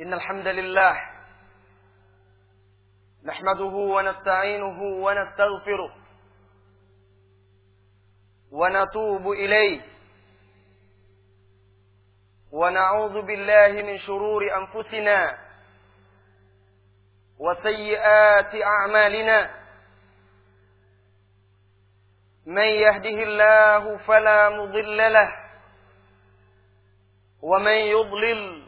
إن الحمد لله نحمده ونستعينه ونستغفره ونتوب إليه ونعوذ بالله من شرور أنفسنا وسيئات أعمالنا من يهده الله فلا مضل له ومن يضلل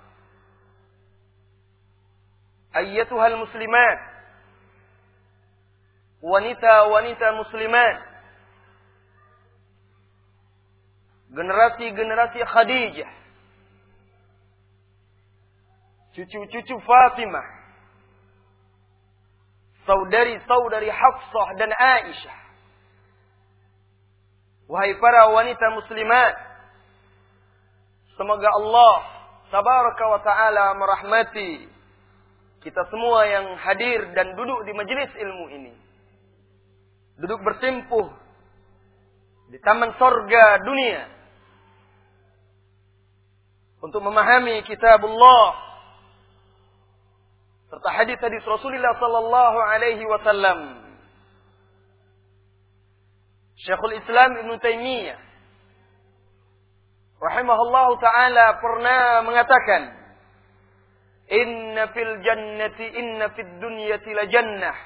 ayyatuhal muslimat wanita-wanita muslimat generasi-generasi Khadijah. Cucu-cucu Fatimah. Saudari-saudari Hafsah dan Aisyah. Wahai para wanita muslimat semoga Allah tabaraka wa taala merahmati kita semua yang hadir dan duduk di majelis ilmu ini. Duduk bersimpuh di taman sorga dunia. Untuk memahami kitabullah. Serta hadis-hadis Rasulullah sallallahu alaihi wasallam. Syekhul Islam Ibn Taimiyah. Rahimahullahu taala pernah mengatakan Inna fil jannati inna fid dunyati la jannah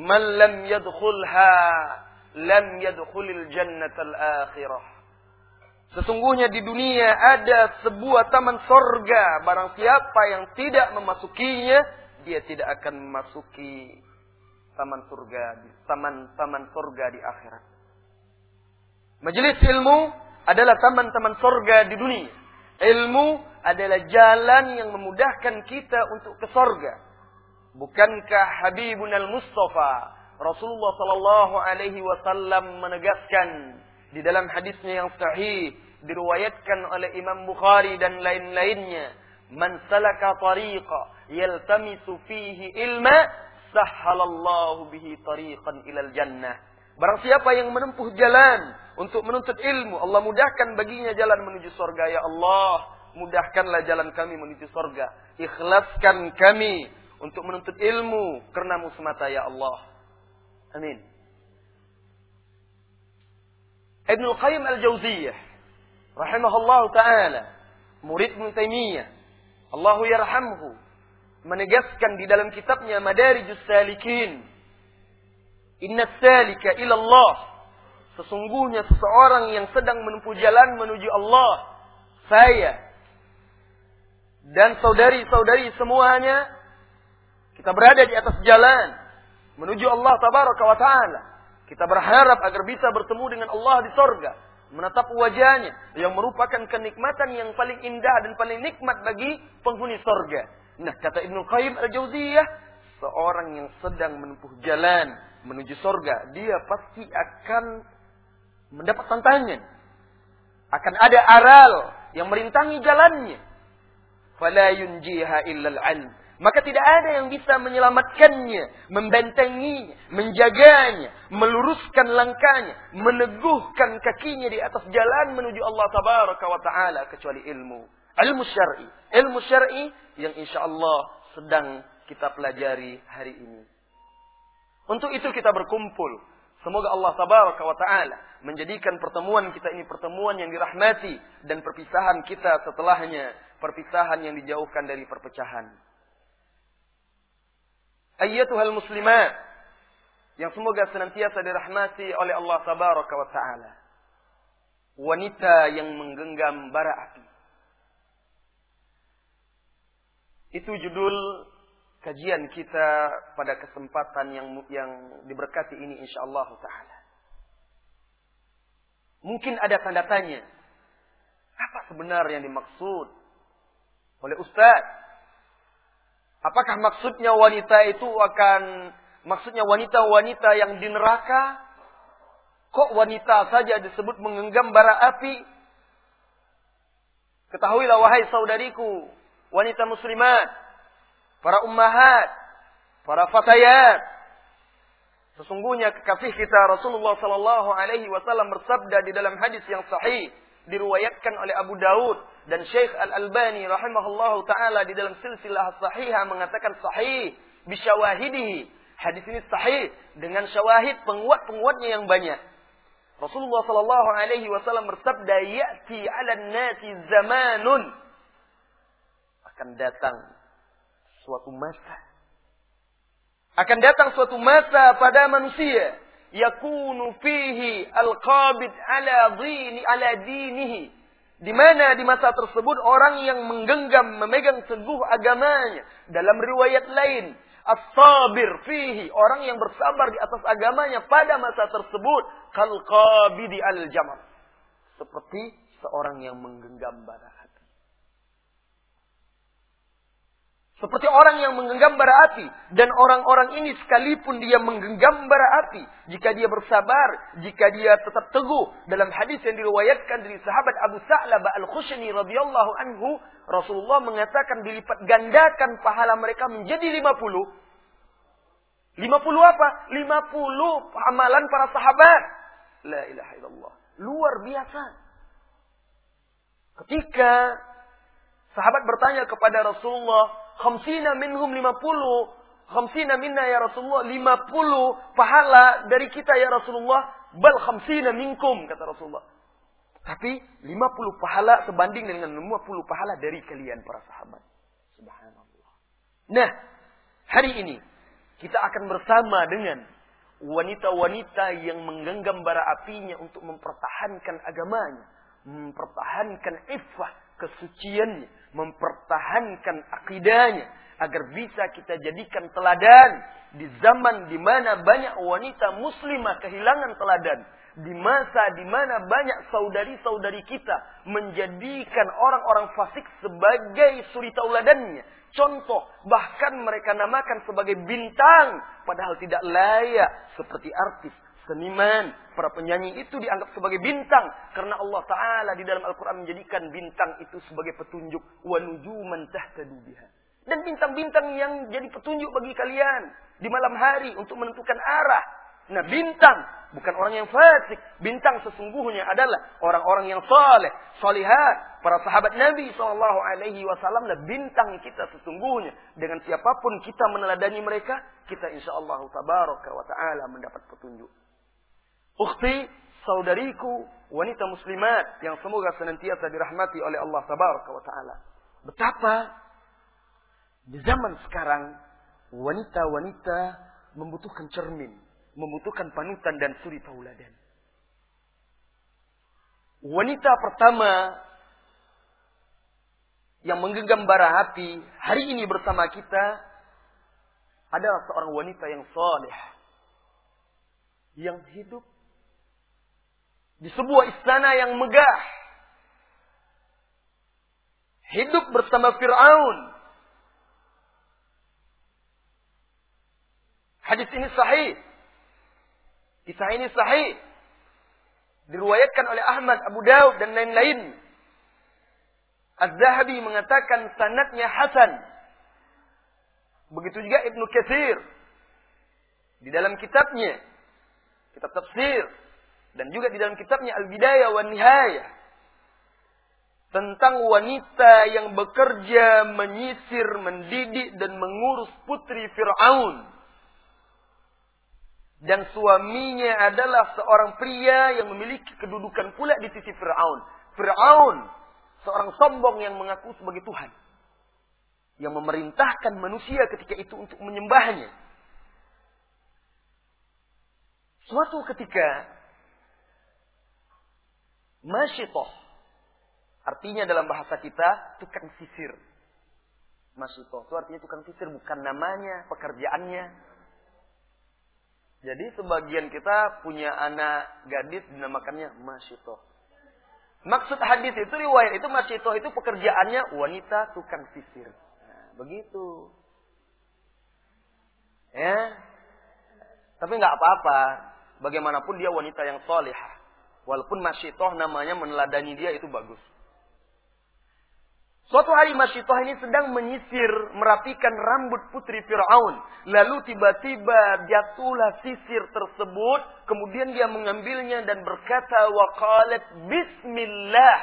man lam yadkhulha lam yadkhulil jannatal akhirah. Sesungguhnya di dunia ada sebuah taman sorga. Barang siapa yang tidak memasukinya, dia tidak akan memasuki taman surga, taman-taman surga di akhirat. Majelis ilmu adalah taman-taman sorga di dunia. Ilmu adalah jalan yang memudahkan kita untuk ke sorga. Bukankah Habibun al-Mustafa Rasulullah sallallahu alaihi wasallam menegaskan di dalam hadisnya yang sahih diriwayatkan oleh Imam Bukhari dan lain-lainnya, "Man salaka tariqa yaltamisu fihi ilma, sahhalallahu bihi tariqan ilal jannah." Barang siapa yang menempuh jalan untuk menuntut ilmu, Allah mudahkan baginya jalan menuju surga. Ya Allah, mudahkanlah jalan kami menuju surga. Ikhlaskan kami untuk menuntut ilmu karenamu semata ya Allah. Amin. Ibnu Qayyim Al-Jauziyah rahimahullah taala murid Ibnu Taimiyah Allahu yarhamhu menegaskan di dalam kitabnya Madarijus Salikin Inna salika ila Allah sesungguhnya seseorang yang sedang menempuh jalan menuju Allah saya dan saudari-saudari semuanya kita berada di atas jalan menuju Allah tabaraka wa taala. Kita berharap agar bisa bertemu dengan Allah di sorga. Menatap wajahnya yang merupakan kenikmatan yang paling indah dan paling nikmat bagi penghuni sorga. Nah kata Ibnu Qayyim al-Jauziyah. Seorang yang sedang menempuh jalan menuju sorga. Dia pasti akan mendapat tantangan. Akan ada aral yang merintangi jalannya. Fala yunjiha illal ilm maka tidak ada yang bisa menyelamatkannya, membentenginya, menjaganya, meluruskan langkahnya, meneguhkan kakinya di atas jalan menuju Allah tabaraka wa taala kecuali ilmu. Ilmu syar'i, ilmu syar'i yang insya Allah sedang kita pelajari hari ini. Untuk itu kita berkumpul. Semoga Allah tabaraka wa taala menjadikan pertemuan kita ini pertemuan yang dirahmati dan perpisahan kita setelahnya perpisahan yang dijauhkan dari perpecahan. Ayyatuhal muslimat. Yang semoga senantiasa dirahmati oleh Allah tabaraka wa ta'ala. Wanita yang menggenggam bara api. Itu judul kajian kita pada kesempatan yang yang diberkati ini insyaallah taala. Mungkin ada tanda tanya. Apa sebenarnya yang dimaksud oleh Ustaz? Apakah maksudnya wanita itu akan maksudnya wanita-wanita yang di neraka? Kok wanita saja disebut menggenggam bara api? Ketahuilah wahai saudariku, wanita muslimat, para ummahat, para fatayat. Sesungguhnya kekasih kita Rasulullah sallallahu alaihi wasallam bersabda di dalam hadis yang sahih diriwayatkan oleh Abu Daud dan Syekh Al-Albani rahimahullahu taala di dalam silsilah sahihah mengatakan sahih bisyawahidihi. Hadis ini sahih dengan syawahid penguat-penguatnya yang banyak. Rasulullah sallallahu alaihi wasallam bersabda, "Ya'ti 'alan nasi zamanun" akan datang suatu masa. Akan datang suatu masa pada manusia yakunu fihi al-qabid ala dini ala di mana di masa tersebut orang yang menggenggam memegang teguh agamanya. Dalam riwayat lain as-sabir fihi orang yang bersabar di atas agamanya pada masa tersebut kal qabidi al-jamal seperti seorang yang menggenggam bara Seperti orang yang menggenggam bara api. Dan orang-orang ini sekalipun dia menggenggam bara api. Jika dia bersabar. Jika dia tetap teguh. Dalam hadis yang diriwayatkan dari sahabat Abu Sa'labah Al-Khushani radhiyallahu anhu. Rasulullah mengatakan dilipat gandakan pahala mereka menjadi 50. 50 apa? 50 amalan para sahabat. La ilaha illallah. Luar biasa. Ketika sahabat bertanya kepada Rasulullah, khamsina minhum lima puluh. Khamsina minna ya Rasulullah. Lima puluh pahala dari kita ya Rasulullah. Bal khamsina minkum. Kata Rasulullah. Tapi lima puluh pahala sebanding dengan lima puluh pahala dari kalian para sahabat. Subhanallah. Nah, hari ini kita akan bersama dengan wanita-wanita yang menggenggam bara apinya untuk mempertahankan agamanya, mempertahankan iffah, kesuciannya, mempertahankan akidahnya agar bisa kita jadikan teladan di zaman di mana banyak wanita muslimah kehilangan teladan di masa di mana banyak saudari-saudari kita menjadikan orang-orang fasik sebagai suri tauladannya. Contoh bahkan mereka namakan sebagai bintang padahal tidak layak seperti artis seniman, para penyanyi itu dianggap sebagai bintang karena Allah taala di dalam Al-Qur'an menjadikan bintang itu sebagai petunjuk wa nujuman tahtadu biha. Dan bintang-bintang yang jadi petunjuk bagi kalian di malam hari untuk menentukan arah. Nah, bintang bukan orang yang fasik. Bintang sesungguhnya adalah orang-orang yang saleh, salihat, para sahabat Nabi sallallahu alaihi wasallam lah bintang kita sesungguhnya. Dengan siapa pun kita meneladani mereka, kita insyaallah tabaraka wa taala mendapat petunjuk. Ukhti, saudariku, wanita muslimat yang semoga senantiasa dirahmati oleh Allah tabaraka wa taala. Betapa di zaman sekarang wanita-wanita membutuhkan cermin, membutuhkan panutan dan suri tauladan. Wanita pertama yang menggenggam bara api hari ini bersama kita adalah seorang wanita yang saleh yang hidup di sebuah istana yang megah. Hidup bersama Fir'aun. Hadis ini sahih. Kisah ini sahih. Diruayatkan oleh Ahmad, Abu Daud dan lain-lain. Az-Zahabi mengatakan sanatnya Hasan. Begitu juga Ibnu Katsir. Di dalam kitabnya, kitab tafsir, dan juga di dalam kitabnya Al-Bidayah wa Nihayah tentang wanita yang bekerja menyisir, mendidik dan mengurus putri Firaun. Dan suaminya adalah seorang pria yang memiliki kedudukan pula di sisi Firaun. Firaun seorang sombong yang mengaku sebagai Tuhan. Yang memerintahkan manusia ketika itu untuk menyembahnya. Suatu ketika masyitoh artinya dalam bahasa kita tukang sisir. Masyitoh itu artinya tukang sisir bukan namanya, pekerjaannya. Jadi sebagian kita punya anak gadis dinamakannya masyitoh. Maksud hadis itu riwayat itu masyitoh itu pekerjaannya wanita tukang sisir. Nah, begitu. Ya. Tapi nggak apa-apa. Bagaimanapun dia wanita yang solehah. Walaupun masyitoh namanya meneladani dia itu bagus. Suatu hari Masyitoh ini sedang menyisir, merapikan rambut putri Fir'aun. Lalu tiba-tiba jatuhlah sisir tersebut. Kemudian dia mengambilnya dan berkata, Waqalat Bismillah.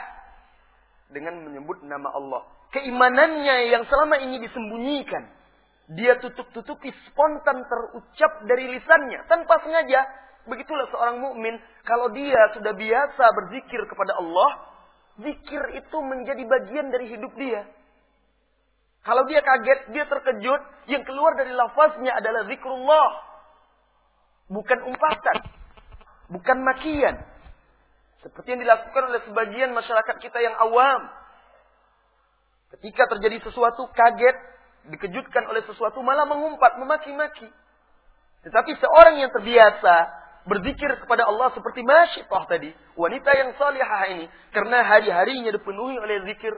Dengan menyebut nama Allah. Keimanannya yang selama ini disembunyikan dia tutup-tutupi spontan terucap dari lisannya tanpa sengaja. Begitulah seorang mukmin kalau dia sudah biasa berzikir kepada Allah, zikir itu menjadi bagian dari hidup dia. Kalau dia kaget, dia terkejut, yang keluar dari lafaznya adalah zikrullah. Bukan umpatan. Bukan makian. Seperti yang dilakukan oleh sebagian masyarakat kita yang awam. Ketika terjadi sesuatu kaget, dikejutkan oleh sesuatu malah mengumpat, memaki-maki. Tetapi seorang yang terbiasa berzikir kepada Allah seperti Masyitah tadi, wanita yang salihah ini, karena hari-harinya dipenuhi oleh zikir.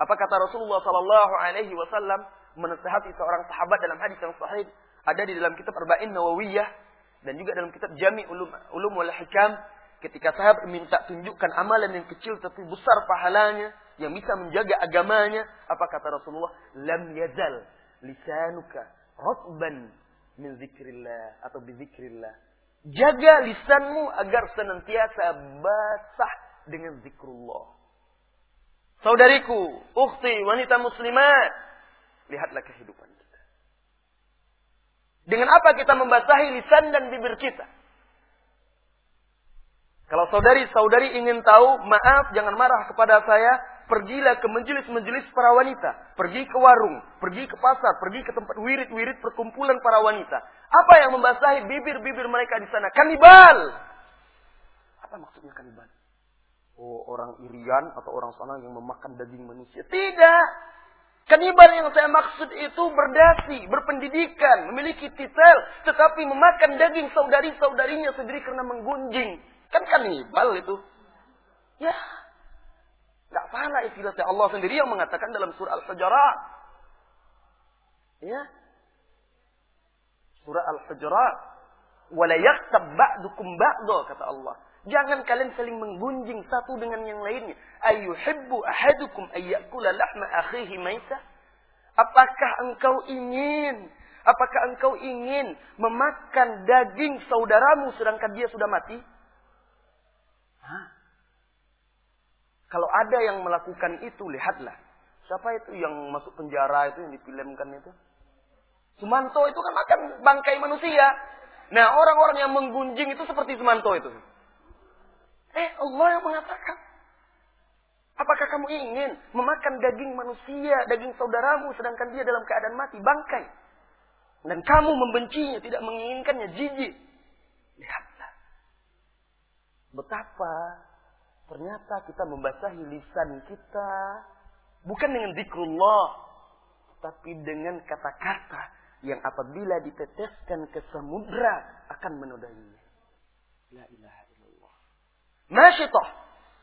Apa kata Rasulullah Sallallahu Alaihi Wasallam menasihati seorang sahabat dalam hadis yang sahih ada di dalam kitab Arba'in Nawawiyah dan juga dalam kitab Jami Ulum Ulum wal Hikam ketika sahabat minta tunjukkan amalan yang kecil tapi besar pahalanya yang bisa menjaga agamanya. Apa kata Rasulullah? Lam yazal lisanuka rotban min zikrillah atau bizikrillah. Jaga lisanmu agar senantiasa basah dengan zikrullah. Saudariku, ukhti, wanita muslimat, lihatlah kehidupan kita. Dengan apa kita membasahi lisan dan bibir kita? Kalau saudari-saudari ingin tahu, maaf jangan marah kepada saya, pergilah ke majelis-majelis para wanita. Pergi ke warung, pergi ke pasar, pergi ke tempat wirid-wirid perkumpulan para wanita. Apa yang membasahi bibir-bibir mereka di sana? Kanibal! Apa maksudnya kanibal? Oh, orang Irian atau orang sana yang memakan daging manusia. Tidak! Kanibal yang saya maksud itu berdasi, berpendidikan, memiliki titel, tetapi memakan daging saudari-saudarinya sendiri karena menggunjing. Kan kanibal itu. Ya. Gak salah istilahnya Allah sendiri yang mengatakan dalam surah Al-Hujurat. Ya. Surah Al-Hujurat. Wala yaktab ba'dukum ba'do, kata Allah. Jangan kalian saling menggunjing satu dengan yang lainnya. Ayuhibbu ahadukum ayyakula lahma akhihi maita. Apakah engkau ingin Apakah engkau ingin memakan daging saudaramu sedangkan dia sudah mati? Hah? Kalau ada yang melakukan itu, lihatlah. Siapa itu yang masuk penjara itu, yang difilmkan itu? Sumanto itu kan makan bangkai manusia. Nah, orang-orang yang menggunjing itu seperti Sumanto itu. Eh, Allah yang mengatakan. Apakah kamu ingin memakan daging manusia, daging saudaramu, sedangkan dia dalam keadaan mati, bangkai? Dan kamu membencinya, tidak menginginkannya, jijik. Lihat. Betapa ternyata kita membasahi lisan kita bukan dengan zikrullah, tapi dengan kata-kata yang apabila diteteskan ke samudra akan menodainya. La ilaha illallah. Masyitah,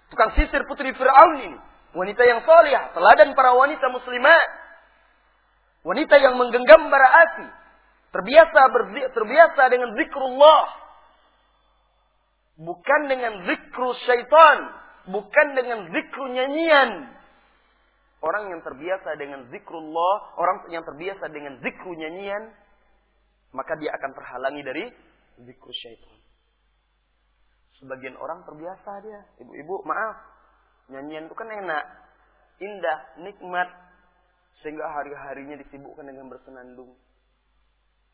tukang sisir putri Fir'aun ini. Wanita yang soleh, teladan para wanita muslimat. Wanita yang menggenggam bara api. Terbiasa terbiasa dengan zikrullah Bukan dengan zikru syaitan. Bukan dengan zikru nyanyian. Orang yang terbiasa dengan zikrullah, orang yang terbiasa dengan zikru nyanyian, maka dia akan terhalangi dari zikru syaitan. Sebagian orang terbiasa dia. Ibu-ibu, maaf. Nyanyian itu kan enak. Indah, nikmat. Sehingga hari-harinya disibukkan dengan bersenandung.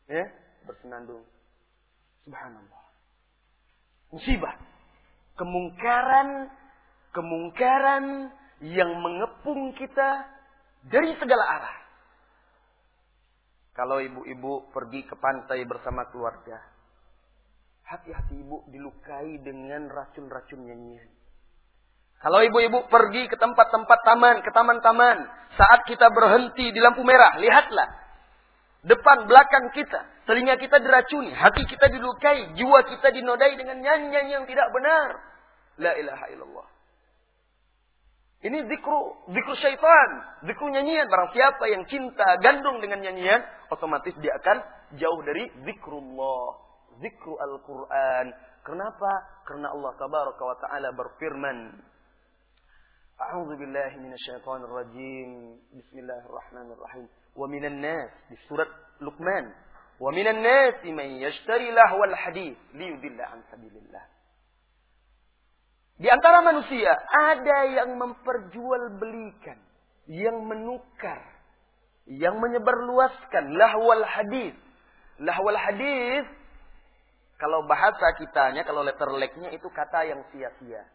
Ya, bersenandung. Subhanallah musibah. Kemungkaran, kemungkaran yang mengepung kita dari segala arah. Kalau ibu-ibu pergi ke pantai bersama keluarga, Hati-hati ibu dilukai dengan racun-racun nyanyian. Kalau ibu-ibu pergi ke tempat-tempat taman, ke taman-taman, saat kita berhenti di lampu merah, lihatlah. Depan, belakang kita, telinga kita diracuni, hati kita dilukai, jiwa kita dinodai dengan nyanyian yang tidak benar. La ilaha illallah. Ini zikru, zikru syaitan, zikru nyanyian. Barang siapa yang cinta gandung dengan nyanyian, otomatis dia akan jauh dari zikrullah, zikru Al-Quran. Kenapa? Karena Allah tabaraka wa ta'ala berfirman. A'udzu billahi minasyaitonir rajim. Bismillahirrahmanirrahim. Wa minan nas di surat Luqman. Wa minan nas man yashtari lahwal hadits liyudilla an sabilillah. Di antara manusia ada yang memperjualbelikan, yang menukar, yang menyebarluaskan lahwal hadis. Lahwal hadis kalau bahasa kitanya, kalau letter leknya itu kata yang sia-sia.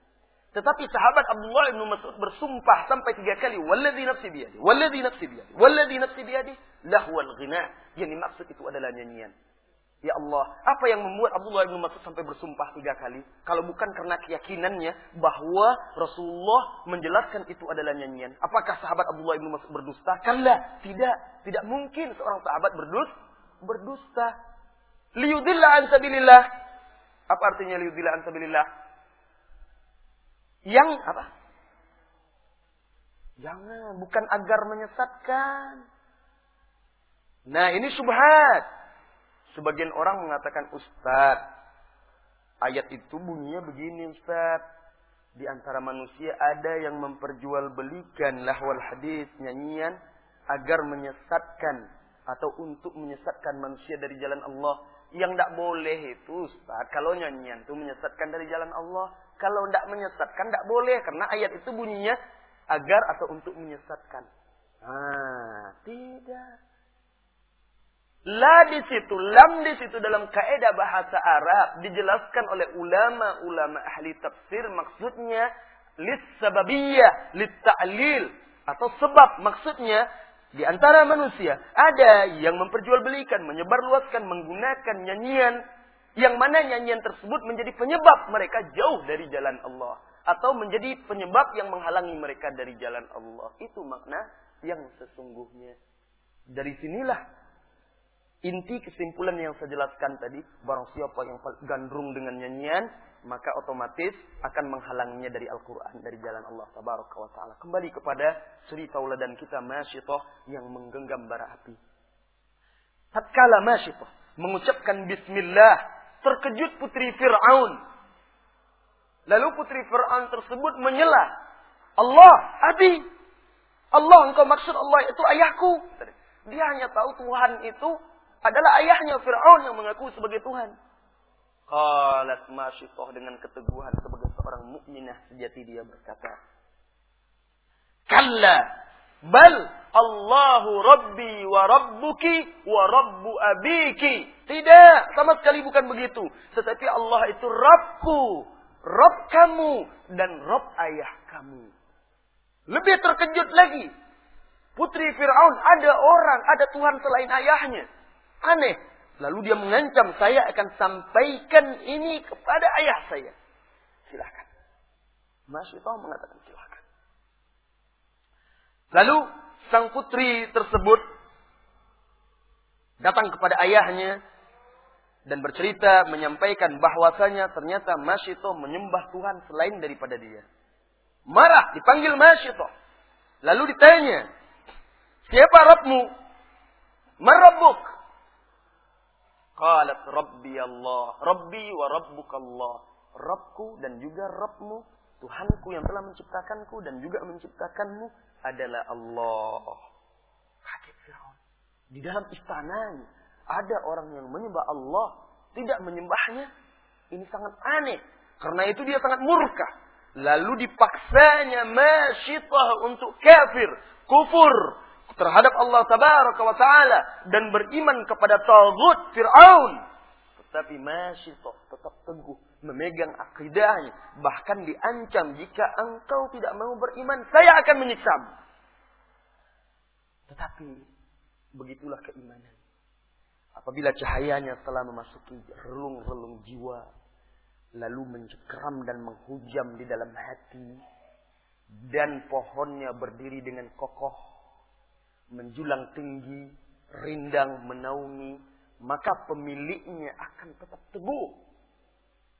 Tetapi sahabat Abdullah bin Mas'ud bersumpah sampai tiga kali, "Walladzi nafsi biyadi, walladzi nafsi biyadi, walladzi nafsi biyadi, lahwal ghina." Yang dimaksud itu adalah nyanyian. Ya Allah, apa yang membuat Abdullah bin Mas'ud sampai bersumpah tiga kali? Kalau bukan karena keyakinannya bahwa Rasulullah menjelaskan itu adalah nyanyian. Apakah sahabat Abdullah bin Mas'ud berdusta? Kalla, tidak. Tidak mungkin seorang sahabat berdus, berdusta. Liyudillah an sabilillah. Apa artinya liyudillah an sabilillah? Yang apa? Jangan, bukan agar menyesatkan. Nah, ini subhat. Sebagian orang mengatakan Ustaz, ayat itu bunyinya begini Ustaz. Di antara manusia ada yang memperjualbelikan lahwal hadis, nyanyian agar menyesatkan atau untuk menyesatkan manusia dari jalan Allah. Yang tidak boleh itu Ustaz, kalau nyanyian itu menyesatkan dari jalan Allah. Kalau tidak menyesatkan tidak boleh karena ayat itu bunyinya agar atau untuk menyesatkan. Ah, tidak. La di situ, lam di situ dalam kaidah bahasa Arab dijelaskan oleh ulama-ulama ahli tafsir maksudnya lis sababiyah, lit ta'lil atau sebab maksudnya di antara manusia ada yang memperjualbelikan, menyebarluaskan, menggunakan nyanyian yang mana nyanyian tersebut menjadi penyebab mereka jauh dari jalan Allah atau menjadi penyebab yang menghalangi mereka dari jalan Allah. Itu makna yang sesungguhnya. Dari sinilah Inti kesimpulan yang saya jelaskan tadi, barang siapa yang gandrung dengan nyanyian, maka otomatis akan menghalanginya dari Al-Quran, dari jalan Allah wa Ta'ala. Kembali kepada suri tauladan kita, Masyitoh, yang menggenggam bara api. Tatkala Masyitoh mengucapkan Bismillah, terkejut putri Fir'aun. Lalu putri Fir'aun tersebut menyela. Allah, Abi. Allah, engkau maksud Allah itu ayahku. Dia hanya tahu Tuhan itu adalah ayahnya Fir'aun yang mengaku sebagai Tuhan. Qalat Masyitoh dengan keteguhan sebagai seorang mukminah sejati dia berkata, Kalla bal Allahu Rabbi wa Rabbuki wa Rabbu Abiki. Tidak, sama sekali bukan begitu. Tetapi Allah itu Rabbku, Rabb kamu dan Rabb ayah kamu. Lebih terkejut lagi. Putri Fir'aun ada orang, ada Tuhan selain ayahnya. Aneh. Lalu dia mengancam, saya akan sampaikan ini kepada ayah saya. Silahkan. Masyitah mengatakan silahkan. Lalu sang putri tersebut datang kepada ayahnya dan bercerita menyampaikan bahwasanya ternyata Masyito menyembah Tuhan selain daripada dia. Marah, dipanggil Masyito. Lalu ditanya, siapa Rabbmu? Marabbuk. Qalat Rabbi Allah. Rabbi wa Rabbuka Allah. Rabbku dan juga Rabbmu. Tuhanku yang telah menciptakanku dan juga menciptakanmu adalah Allah. Kaget Fir'aun. Di dalam istananya ada orang yang menyembah Allah. Tidak menyembahnya. Ini sangat aneh. Karena itu dia sangat murka. Lalu dipaksanya masyitah untuk kafir. Kufur terhadap Allah tabaraka wa taala dan beriman kepada tagut Firaun tetapi masih tetap teguh memegang akidahnya. Bahkan diancam jika engkau tidak mau beriman saya akan menyiksamu. Tetapi begitulah keimanan. Apabila cahayanya telah memasuki relung-relung jiwa, lalu mencekram dan menghujam di dalam hati, dan pohonnya berdiri dengan kokoh, menjulang tinggi, rindang menaungi, maka pemiliknya akan tetap teguh,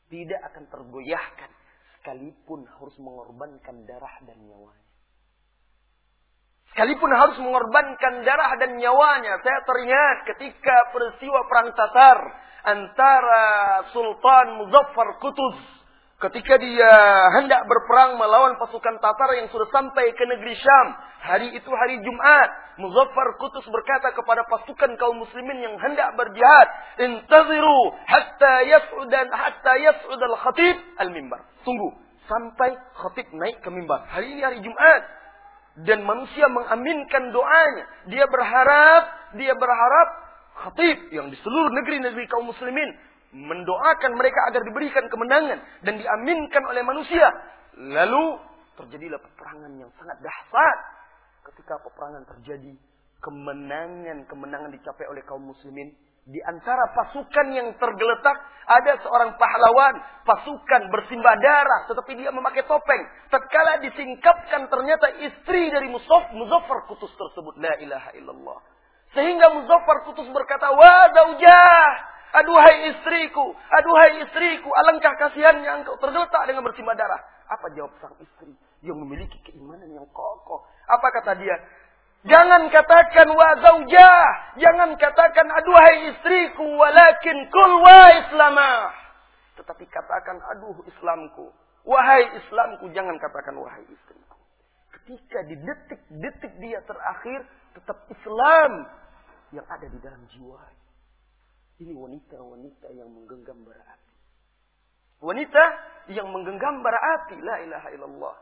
tidak akan tergoyahkan, sekalipun harus mengorbankan darah dan nyawanya. Sekalipun harus mengorbankan darah dan nyawanya. Saya teringat ketika peristiwa perang Tatar antara Sultan Muzaffar Qutuz ketika dia hendak berperang melawan pasukan Tatar yang sudah sampai ke negeri Syam. Hari itu hari Jumat. Muzaffar Qutuz berkata kepada pasukan kaum muslimin yang hendak berjihad, "Intaziru hatta yas'ud hatta yas'ud al-khatib al-mimbar." Tunggu sampai khatib naik ke mimbar. Hari ini hari Jumat dan manusia mengaminkan doanya. Dia berharap, dia berharap khatib yang di seluruh negeri-negeri kaum muslimin mendoakan mereka agar diberikan kemenangan dan diaminkan oleh manusia. Lalu terjadilah peperangan yang sangat dahsyat. Ketika peperangan terjadi, kemenangan-kemenangan dicapai oleh kaum muslimin di antara pasukan yang tergeletak ada seorang pahlawan, pasukan bersimbah darah, tetapi dia memakai topeng. Tatkala disingkapkan ternyata istri dari Musaf, Muzaffar Kutus tersebut. La ilaha illallah. Sehingga Muzaffar Kutus berkata, Wa zaujah, aduhai istriku, aduhai istriku, alangkah kasihannya engkau tergeletak dengan bersimbah darah. Apa jawab sang istri yang memiliki keimanan yang kokoh? Apa kata dia? Jangan katakan wa zaujah. Jangan katakan aduhai istriku. Walakin kul wa islamah. Tetapi katakan aduh Islamku. Wahai Islamku. Jangan katakan wahai istriku. Ketika di detik-detik dia terakhir. Tetap Islam. Yang ada di dalam jiwa. Ini wanita-wanita yang menggenggam bara api. Wanita yang menggenggam bara api. La ilaha illallah.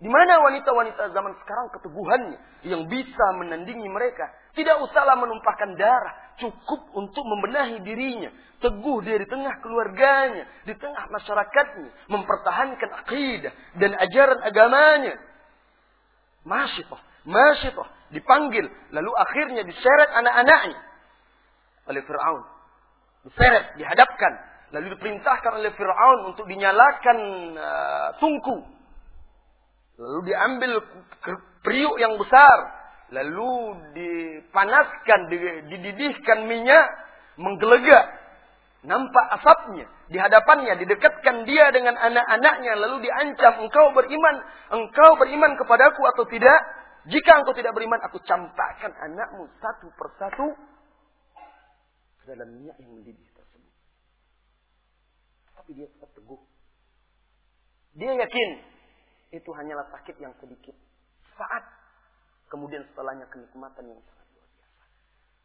Di mana wanita-wanita zaman sekarang keteguhannya yang bisa menandingi mereka? Tidak usahlah menumpahkan darah, cukup untuk membenahi dirinya, teguh dari tengah keluarganya, di tengah masyarakatnya, mempertahankan akidah dan ajaran agamanya. Masyitoh, masyitoh, dipanggil, lalu akhirnya diseret anak-anaknya oleh Fir'aun. Diseret, dihadapkan, lalu diperintahkan oleh Fir'aun untuk dinyalakan uh, tungku Lalu diambil periuk yang besar. Lalu dipanaskan, dididihkan minyak, menggelegak. Nampak asapnya di hadapannya, didekatkan dia dengan anak-anaknya, lalu diancam, engkau beriman, engkau beriman kepadaku atau tidak? Jika engkau tidak beriman, aku campakkan anakmu satu persatu dalam minyak yang mendidih tersebut. Tapi dia tetap teguh. Dia yakin itu hanyalah sakit yang sedikit. Saat kemudian setelahnya kenikmatan yang sangat.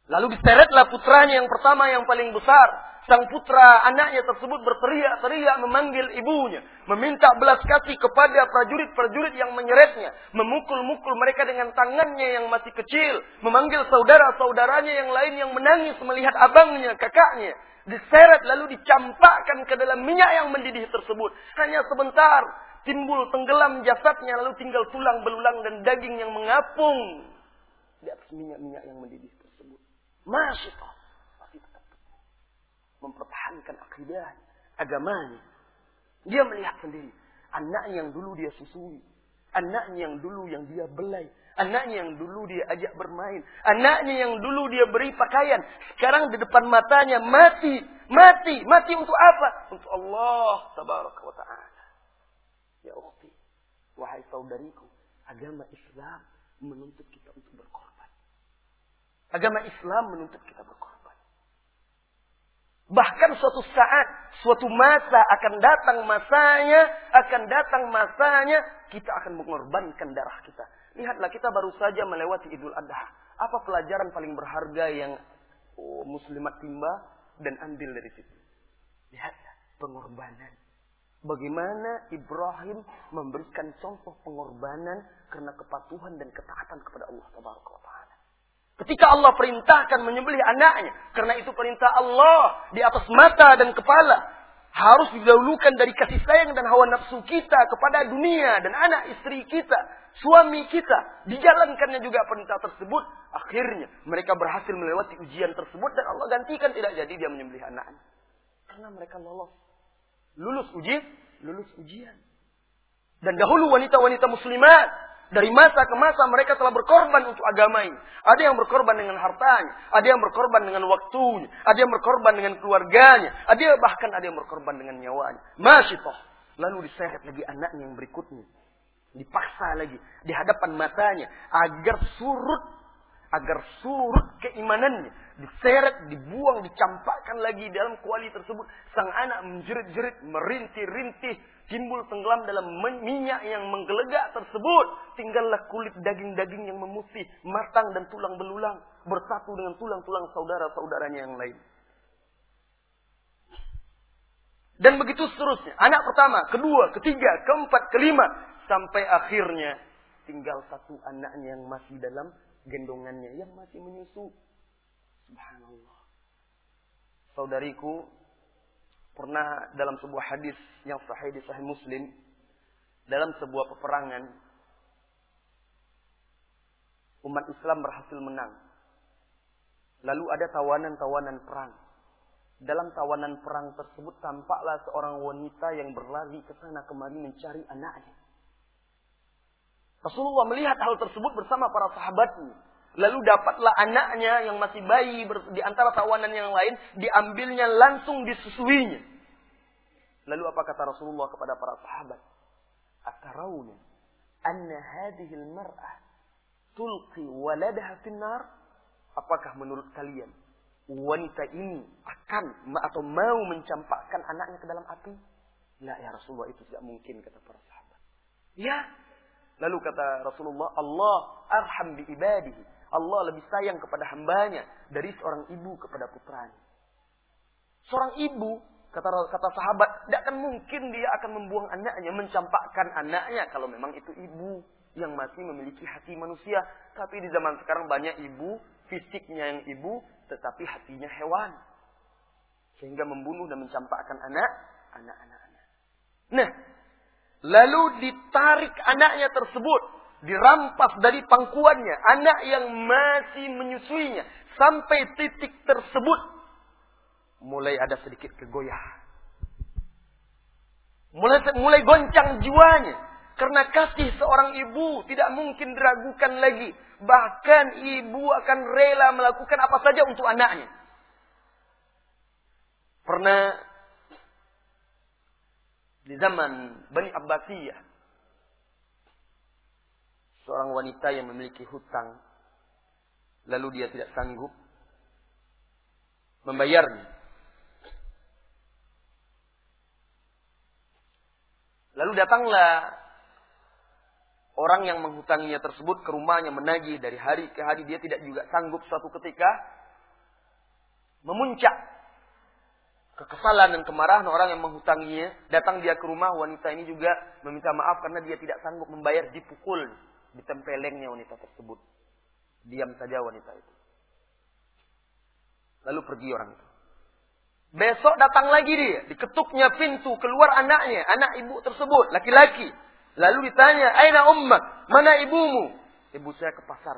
Lalu diseretlah putranya yang pertama yang paling besar. Sang putra anaknya tersebut berteriak-teriak memanggil ibunya. Meminta belas kasih kepada prajurit-prajurit yang menyeretnya. Memukul-mukul mereka dengan tangannya yang masih kecil. Memanggil saudara-saudaranya yang lain yang menangis melihat abangnya, kakaknya diseret lalu dicampakkan ke dalam minyak yang mendidih tersebut. Hanya sebentar timbul tenggelam jasadnya lalu tinggal tulang belulang dan daging yang mengapung di atas minyak-minyak yang mendidih Allah. Masih tetap mempertahankan akidah agamanya. Dia melihat sendiri anaknya yang dulu dia susui, anaknya yang dulu yang dia belai, anaknya yang dulu dia ajak bermain, anaknya yang dulu dia beri pakaian, sekarang di depan matanya mati, mati, mati untuk apa? Untuk Allah tabaraka wa taala. Ya ukhti, wahai saudariku, agama Islam menuntut kita. Agama Islam menuntut kita berkorban. Bahkan suatu saat, suatu masa akan datang masanya, akan datang masanya, kita akan mengorbankan darah kita. Lihatlah kita baru saja melewati Idul Adha. Apa pelajaran paling berharga yang oh, muslimat timba dan ambil dari situ? Lihatlah pengorbanan Bagaimana Ibrahim memberikan contoh pengorbanan karena kepatuhan dan ketaatan kepada Allah Taala. Ketika Allah perintahkan menyembelih anaknya, karena itu perintah Allah di atas mata dan kepala. harus didahulukan dari kasih sayang dan hawa nafsu kita kepada dunia dan anak istri kita, suami kita. Dijalankannya juga perintah tersebut. Akhirnya mereka berhasil melewati ujian tersebut dan Allah gantikan tidak jadi dia menyembelih anaknya. Karena mereka lolos. Lulus ujian, lulus ujian. Dan dahulu wanita-wanita muslimat dari masa ke masa mereka telah berkorban untuk agama ini. Ada yang berkorban dengan hartanya, ada yang berkorban dengan waktunya, ada yang berkorban dengan keluarganya, ada yang bahkan ada yang berkorban dengan nyawanya. Masyitoh. Lalu diseret lagi anaknya yang berikutnya. Dipaksa lagi di hadapan matanya agar surut agar surut keimanannya, diseret, dibuang, dicampakkan lagi dalam kuali tersebut. Sang anak menjerit-jerit, merintih-rintih, timbul tenggelam dalam minyak yang menggelegak tersebut. Tinggallah kulit daging-daging yang memutih, matang dan tulang belulang, bersatu dengan tulang-tulang saudara-saudaranya yang lain. Dan begitu seterusnya. Anak pertama, kedua, ketiga, keempat, kelima. Sampai akhirnya tinggal satu anaknya yang masih dalam gendongannya yang masih menyusu. Subhanallah. Saudariku, pernah dalam sebuah hadis yang sahih di sahih Muslim, dalam sebuah peperangan, umat Islam berhasil menang. Lalu ada tawanan-tawanan perang. Dalam tawanan perang tersebut tampaklah seorang wanita yang berlari ke sana kemari mencari anaknya. Rasulullah melihat hal tersebut bersama para sahabatnya. Lalu dapatlah anaknya yang masih bayi di antara tawanan yang lain, diambilnya langsung disusuinya. Lalu apa kata Rasulullah kepada para sahabat? Atarawna anna hadhihi al-mar'ah tulqi waladaha finnar? Apakah menurut kalian wanita ini akan atau mau mencampakkan anaknya ke dalam api? La ya Rasulullah itu tidak mungkin kata para sahabat. Ya, Lalu kata Rasulullah, Allah arham bi ibadihi. Allah lebih sayang kepada hambanya dari seorang ibu kepada putranya. Seorang ibu, kata kata sahabat, tidak akan mungkin dia akan membuang anaknya, mencampakkan anaknya kalau memang itu ibu yang masih memiliki hati manusia. Tapi di zaman sekarang banyak ibu, fisiknya yang ibu, tetapi hatinya hewan. Sehingga membunuh dan mencampakkan anak, anak-anak. Nah, Lalu ditarik anaknya tersebut. Dirampas dari pangkuannya. Anak yang masih menyusuinya. Sampai titik tersebut. Mulai ada sedikit kegoyah. Mulai, mulai goncang jiwanya. Karena kasih seorang ibu tidak mungkin diragukan lagi. Bahkan ibu akan rela melakukan apa saja untuk anaknya. Pernah di zaman Bani Abbasiyah. Seorang wanita yang memiliki hutang. Lalu dia tidak sanggup membayarnya. Lalu datanglah orang yang menghutanginya tersebut ke rumahnya menagih dari hari ke hari dia tidak juga sanggup suatu ketika memuncak kekesalan dan kemarahan orang yang menghutanginya. Datang dia ke rumah, wanita ini juga meminta maaf karena dia tidak sanggup membayar, dipukul, ditempelengnya wanita tersebut. Diam saja wanita itu. Lalu pergi orang itu. Besok datang lagi dia, diketuknya pintu, keluar anaknya, anak ibu tersebut, laki-laki. Lalu ditanya, Aina ummak, mana ibumu? Ibu saya ke pasar.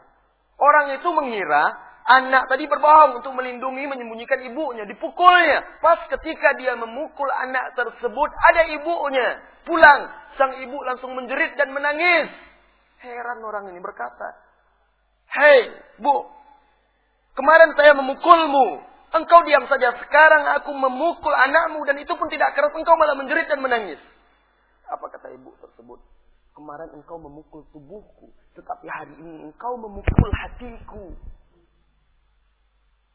Orang itu mengira Anak tadi berbohong untuk melindungi, menyembunyikan ibunya. Dipukulnya. Pas ketika dia memukul anak tersebut, ada ibunya. Pulang. Sang ibu langsung menjerit dan menangis. Heran orang ini berkata, Hei, bu. Kemarin saya memukulmu. Engkau diam saja. Sekarang aku memukul anakmu dan itu pun tidak keras. Engkau malah menjerit dan menangis. Apa kata ibu tersebut? Kemarin engkau memukul tubuhku. Tetapi hari ini engkau memukul hatiku.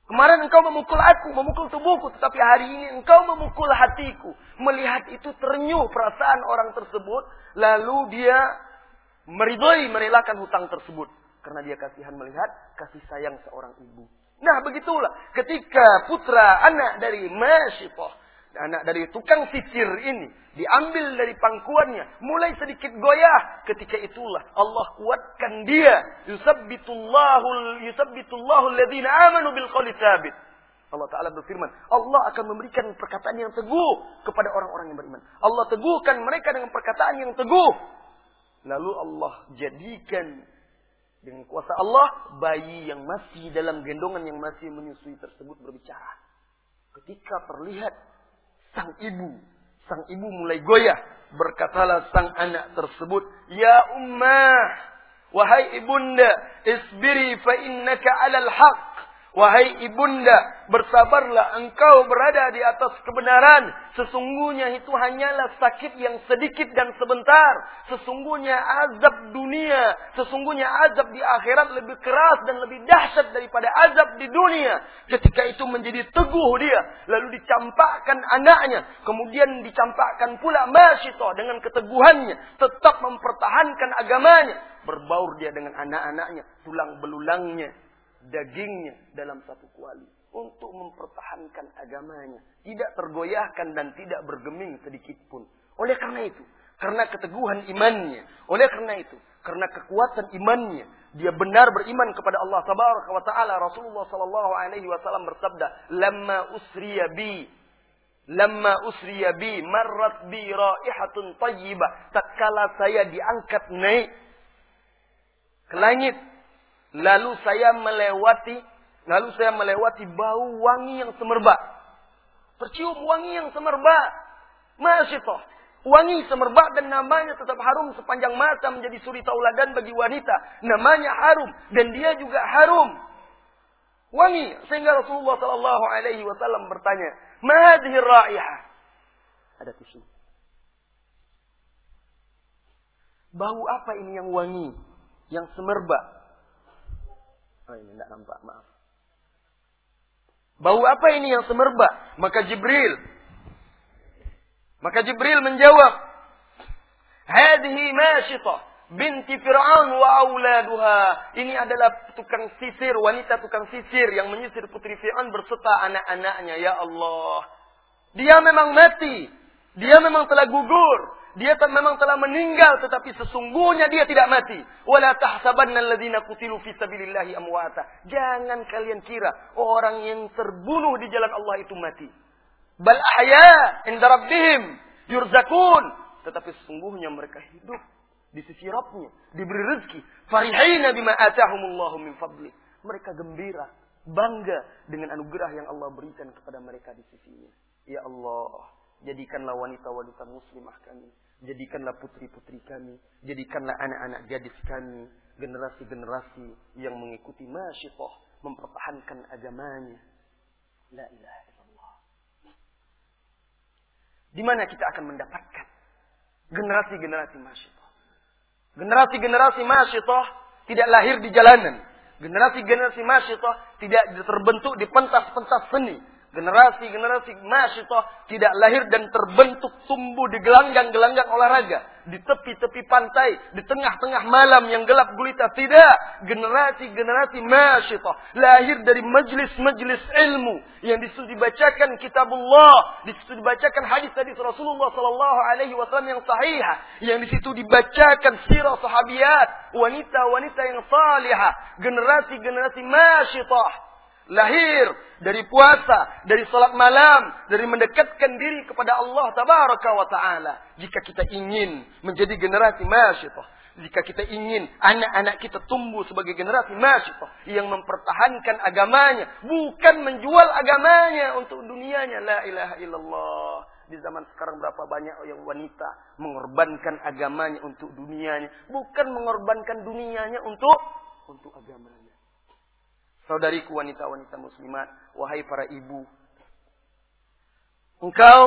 Kemarin engkau memukul aku, memukul tubuhku, tetapi hari ini engkau memukul hatiku. Melihat itu terenyuh perasaan orang tersebut, lalu dia meridhoi merelakan hutang tersebut karena dia kasihan melihat kasih sayang seorang ibu. Nah, begitulah ketika putra anak dari Masyifah anak dari tukang sisir ini diambil dari pangkuannya, mulai sedikit goyah. Ketika itulah Allah kuatkan dia. Yusabbitullahu amanu bil qawli. Allah Ta'ala berfirman, Allah akan memberikan perkataan yang teguh kepada orang-orang yang beriman. Allah teguhkan mereka dengan perkataan yang teguh. Lalu Allah jadikan dengan kuasa Allah bayi yang masih dalam gendongan yang masih menyusui tersebut berbicara. Ketika terlihat sang ibu, sang ibu mulai goyah. Berkatalah sang anak tersebut, Ya ummah, wahai ibunda, isbiri fa innaka alal haq. Wahai ibunda, bersabarlah engkau berada di atas kebenaran. Sesungguhnya itu hanyalah sakit yang sedikit dan sebentar. Sesungguhnya azab dunia, sesungguhnya azab di akhirat lebih keras dan lebih dahsyat daripada azab di dunia. Ketika itu menjadi teguh dia, lalu dicampakkan anaknya, kemudian dicampakkan pula Masyitoh dengan keteguhannya, tetap mempertahankan agamanya. Berbaur dia dengan anak-anaknya, tulang belulangnya, dagingnya dalam satu kuali untuk mempertahankan agamanya, tidak tergoyahkan dan tidak bergeming sedikit pun. Oleh karena itu, karena keteguhan imannya, oleh karena itu, karena kekuatan imannya, dia benar beriman kepada Allah Tabaraka wa taala. Rasulullah sallallahu alaihi wasallam bersabda, "Lamma usriya bi Lamma usriya bi marrat bi raihatun tayyibah. Tatkala saya diangkat naik ke langit Lalu saya melewati, lalu saya melewati bau wangi yang semerbak. Tercium wangi yang semerbak. Masih toh. Wangi semerbak dan namanya tetap harum sepanjang masa menjadi suri tauladan bagi wanita. Namanya harum dan dia juga harum. Wangi sehingga Rasulullah Shallallahu Alaihi Wasallam bertanya, "Mahadhir raihah?" Ada tisu. Bau apa ini yang wangi, yang semerbak? Oh ini tidak nampak, maaf. Bau apa ini yang semerbak? Maka Jibril. Maka Jibril menjawab. Hadhi masyitah binti Fir'aun wa auladuha. Ini adalah tukang sisir, wanita tukang sisir yang menyisir putri Fir'aun berserta anak-anaknya. Ya Allah. Dia memang mati. Dia memang telah gugur. Dia memang telah meninggal tetapi sesungguhnya dia tidak mati. Wala tahsabanna alladziina qutilu fi sabilillahi amwata. Jangan kalian kira orang yang terbunuh di jalan Allah itu mati. Bal ahya inda rabbihim yurzakun. Tetapi sesungguhnya mereka hidup di sisi Rabbnya, diberi rezeki. Farihina bima atahumullahu min fadli. Mereka gembira, bangga dengan anugerah yang Allah berikan kepada mereka di sisinya. Ya Allah, jadikanlah wanita-wanita muslimah kami Jadikanlah putri-putri kami, jadikanlah anak-anak gadis kami, generasi-generasi yang mengikuti masyitoh, mempertahankan agamanya. La ilaha illallah. Di mana kita akan mendapatkan generasi-generasi masyitoh? Generasi-generasi masyitoh tidak lahir di jalanan. Generasi-generasi masyitoh tidak terbentuk di pentas-pentas seni Generasi-generasi masyitah tidak lahir dan terbentuk tumbuh di gelanggang-gelanggang olahraga. Di tepi-tepi pantai, di tengah-tengah malam yang gelap gulita. Tidak. Generasi-generasi masyitah lahir dari majlis-majlis ilmu. Yang di situ dibacakan kitabullah. Di situ dibacakan hadis-hadis Rasulullah Sallallahu Alaihi Wasallam yang sahih. Yang di situ dibacakan sirah sahabiat. Wanita-wanita yang salihah. Generasi-generasi masyitah lahir dari puasa, dari salat malam, dari mendekatkan diri kepada Allah tabaraka wa taala. Jika kita ingin menjadi generasi masyitah, jika kita ingin anak-anak kita tumbuh sebagai generasi masyitah yang mempertahankan agamanya, bukan menjual agamanya untuk dunianya. La ilaha illallah. Di zaman sekarang berapa banyak yang wanita mengorbankan agamanya untuk dunianya, bukan mengorbankan dunianya untuk untuk agamanya. Saudariku wanita-wanita muslimat, wahai para ibu. Engkau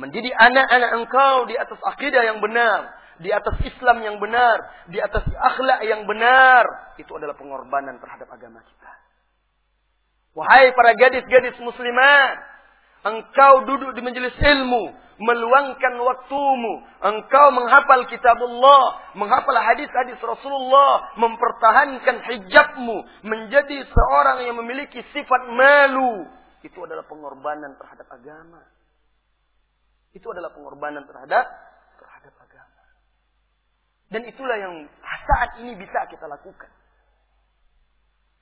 menjadi anak-anak engkau di atas akidah yang benar, di atas Islam yang benar, di atas akhlak yang benar. Itu adalah pengorbanan terhadap agama kita. Wahai para gadis-gadis muslimat, engkau duduk di majelis ilmu, meluangkan waktumu. Engkau menghafal kitab Allah, menghafal hadis-hadis Rasulullah, mempertahankan hijabmu, menjadi seorang yang memiliki sifat malu. Itu adalah pengorbanan terhadap agama. Itu adalah pengorbanan terhadap terhadap agama. Dan itulah yang saat ini bisa kita lakukan.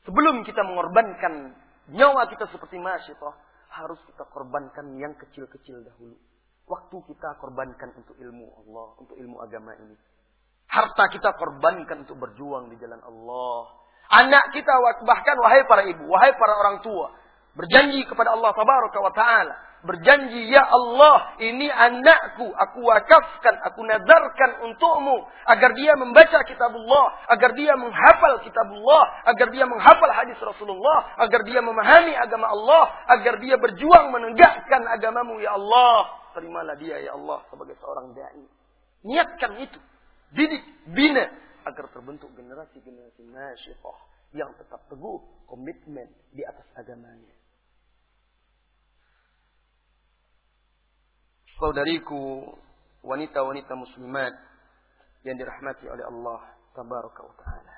Sebelum kita mengorbankan nyawa kita seperti masyitah, harus kita korbankan yang kecil-kecil dahulu. Waktu kita korbankan untuk ilmu Allah, untuk ilmu agama ini. Harta kita korbankan untuk berjuang di jalan Allah. Anak kita bahkan wahai para ibu, wahai para orang tua, berjanji kepada Allah tabaraka wa taala berjanji, Ya Allah, ini anakku, aku wakafkan, aku nazarkan untukmu, agar dia membaca kitabullah, agar dia menghafal kitabullah, agar dia menghafal hadis Rasulullah, agar dia memahami agama Allah, agar dia berjuang menegakkan agamamu, Ya Allah. Terimalah dia, Ya Allah, sebagai seorang da'i. Niatkan itu. Didik, bina, agar terbentuk generasi-generasi nasyifah yang tetap teguh komitmen di atas agamanya. Saudariku wanita-wanita muslimat yang dirahmati oleh Allah tabaraka wa taala.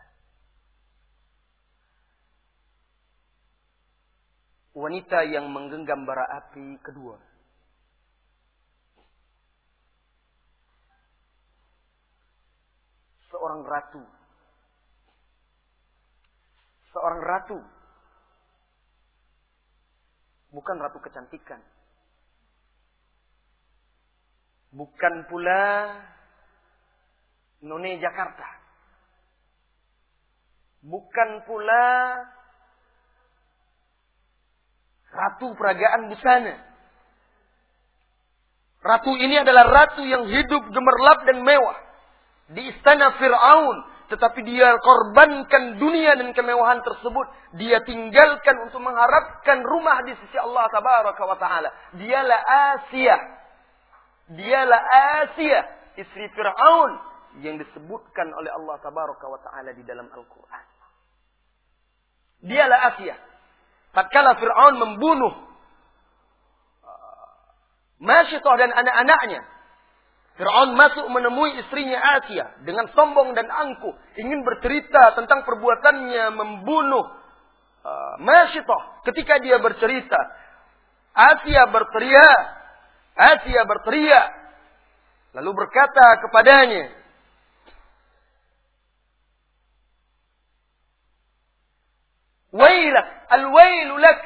Wanita yang menggenggam bara api kedua. Seorang ratu. Seorang ratu. Bukan ratu kecantikan Bukan pula None Jakarta. Bukan pula Ratu Peragaan Busana. Ratu ini adalah ratu yang hidup gemerlap dan mewah. Di istana Fir'aun. Tetapi dia korbankan dunia dan kemewahan tersebut. Dia tinggalkan untuk mengharapkan rumah di sisi Allah Tabaraka wa Ta'ala. Asia Dialah Asia, istri Fir'aun yang disebutkan oleh Allah Tabaraka wa Ta'ala di dalam Al-Quran. Dialah Asia. Tatkala Fir'aun membunuh uh, Masyitah dan anak-anaknya. Fir'aun masuk menemui istrinya Asia dengan sombong dan angkuh. Ingin bercerita tentang perbuatannya membunuh uh, Masyitah. Ketika dia bercerita, Asia berteriak, Asia berteriak. Lalu berkata kepadanya. Wailak, al-wailu lak.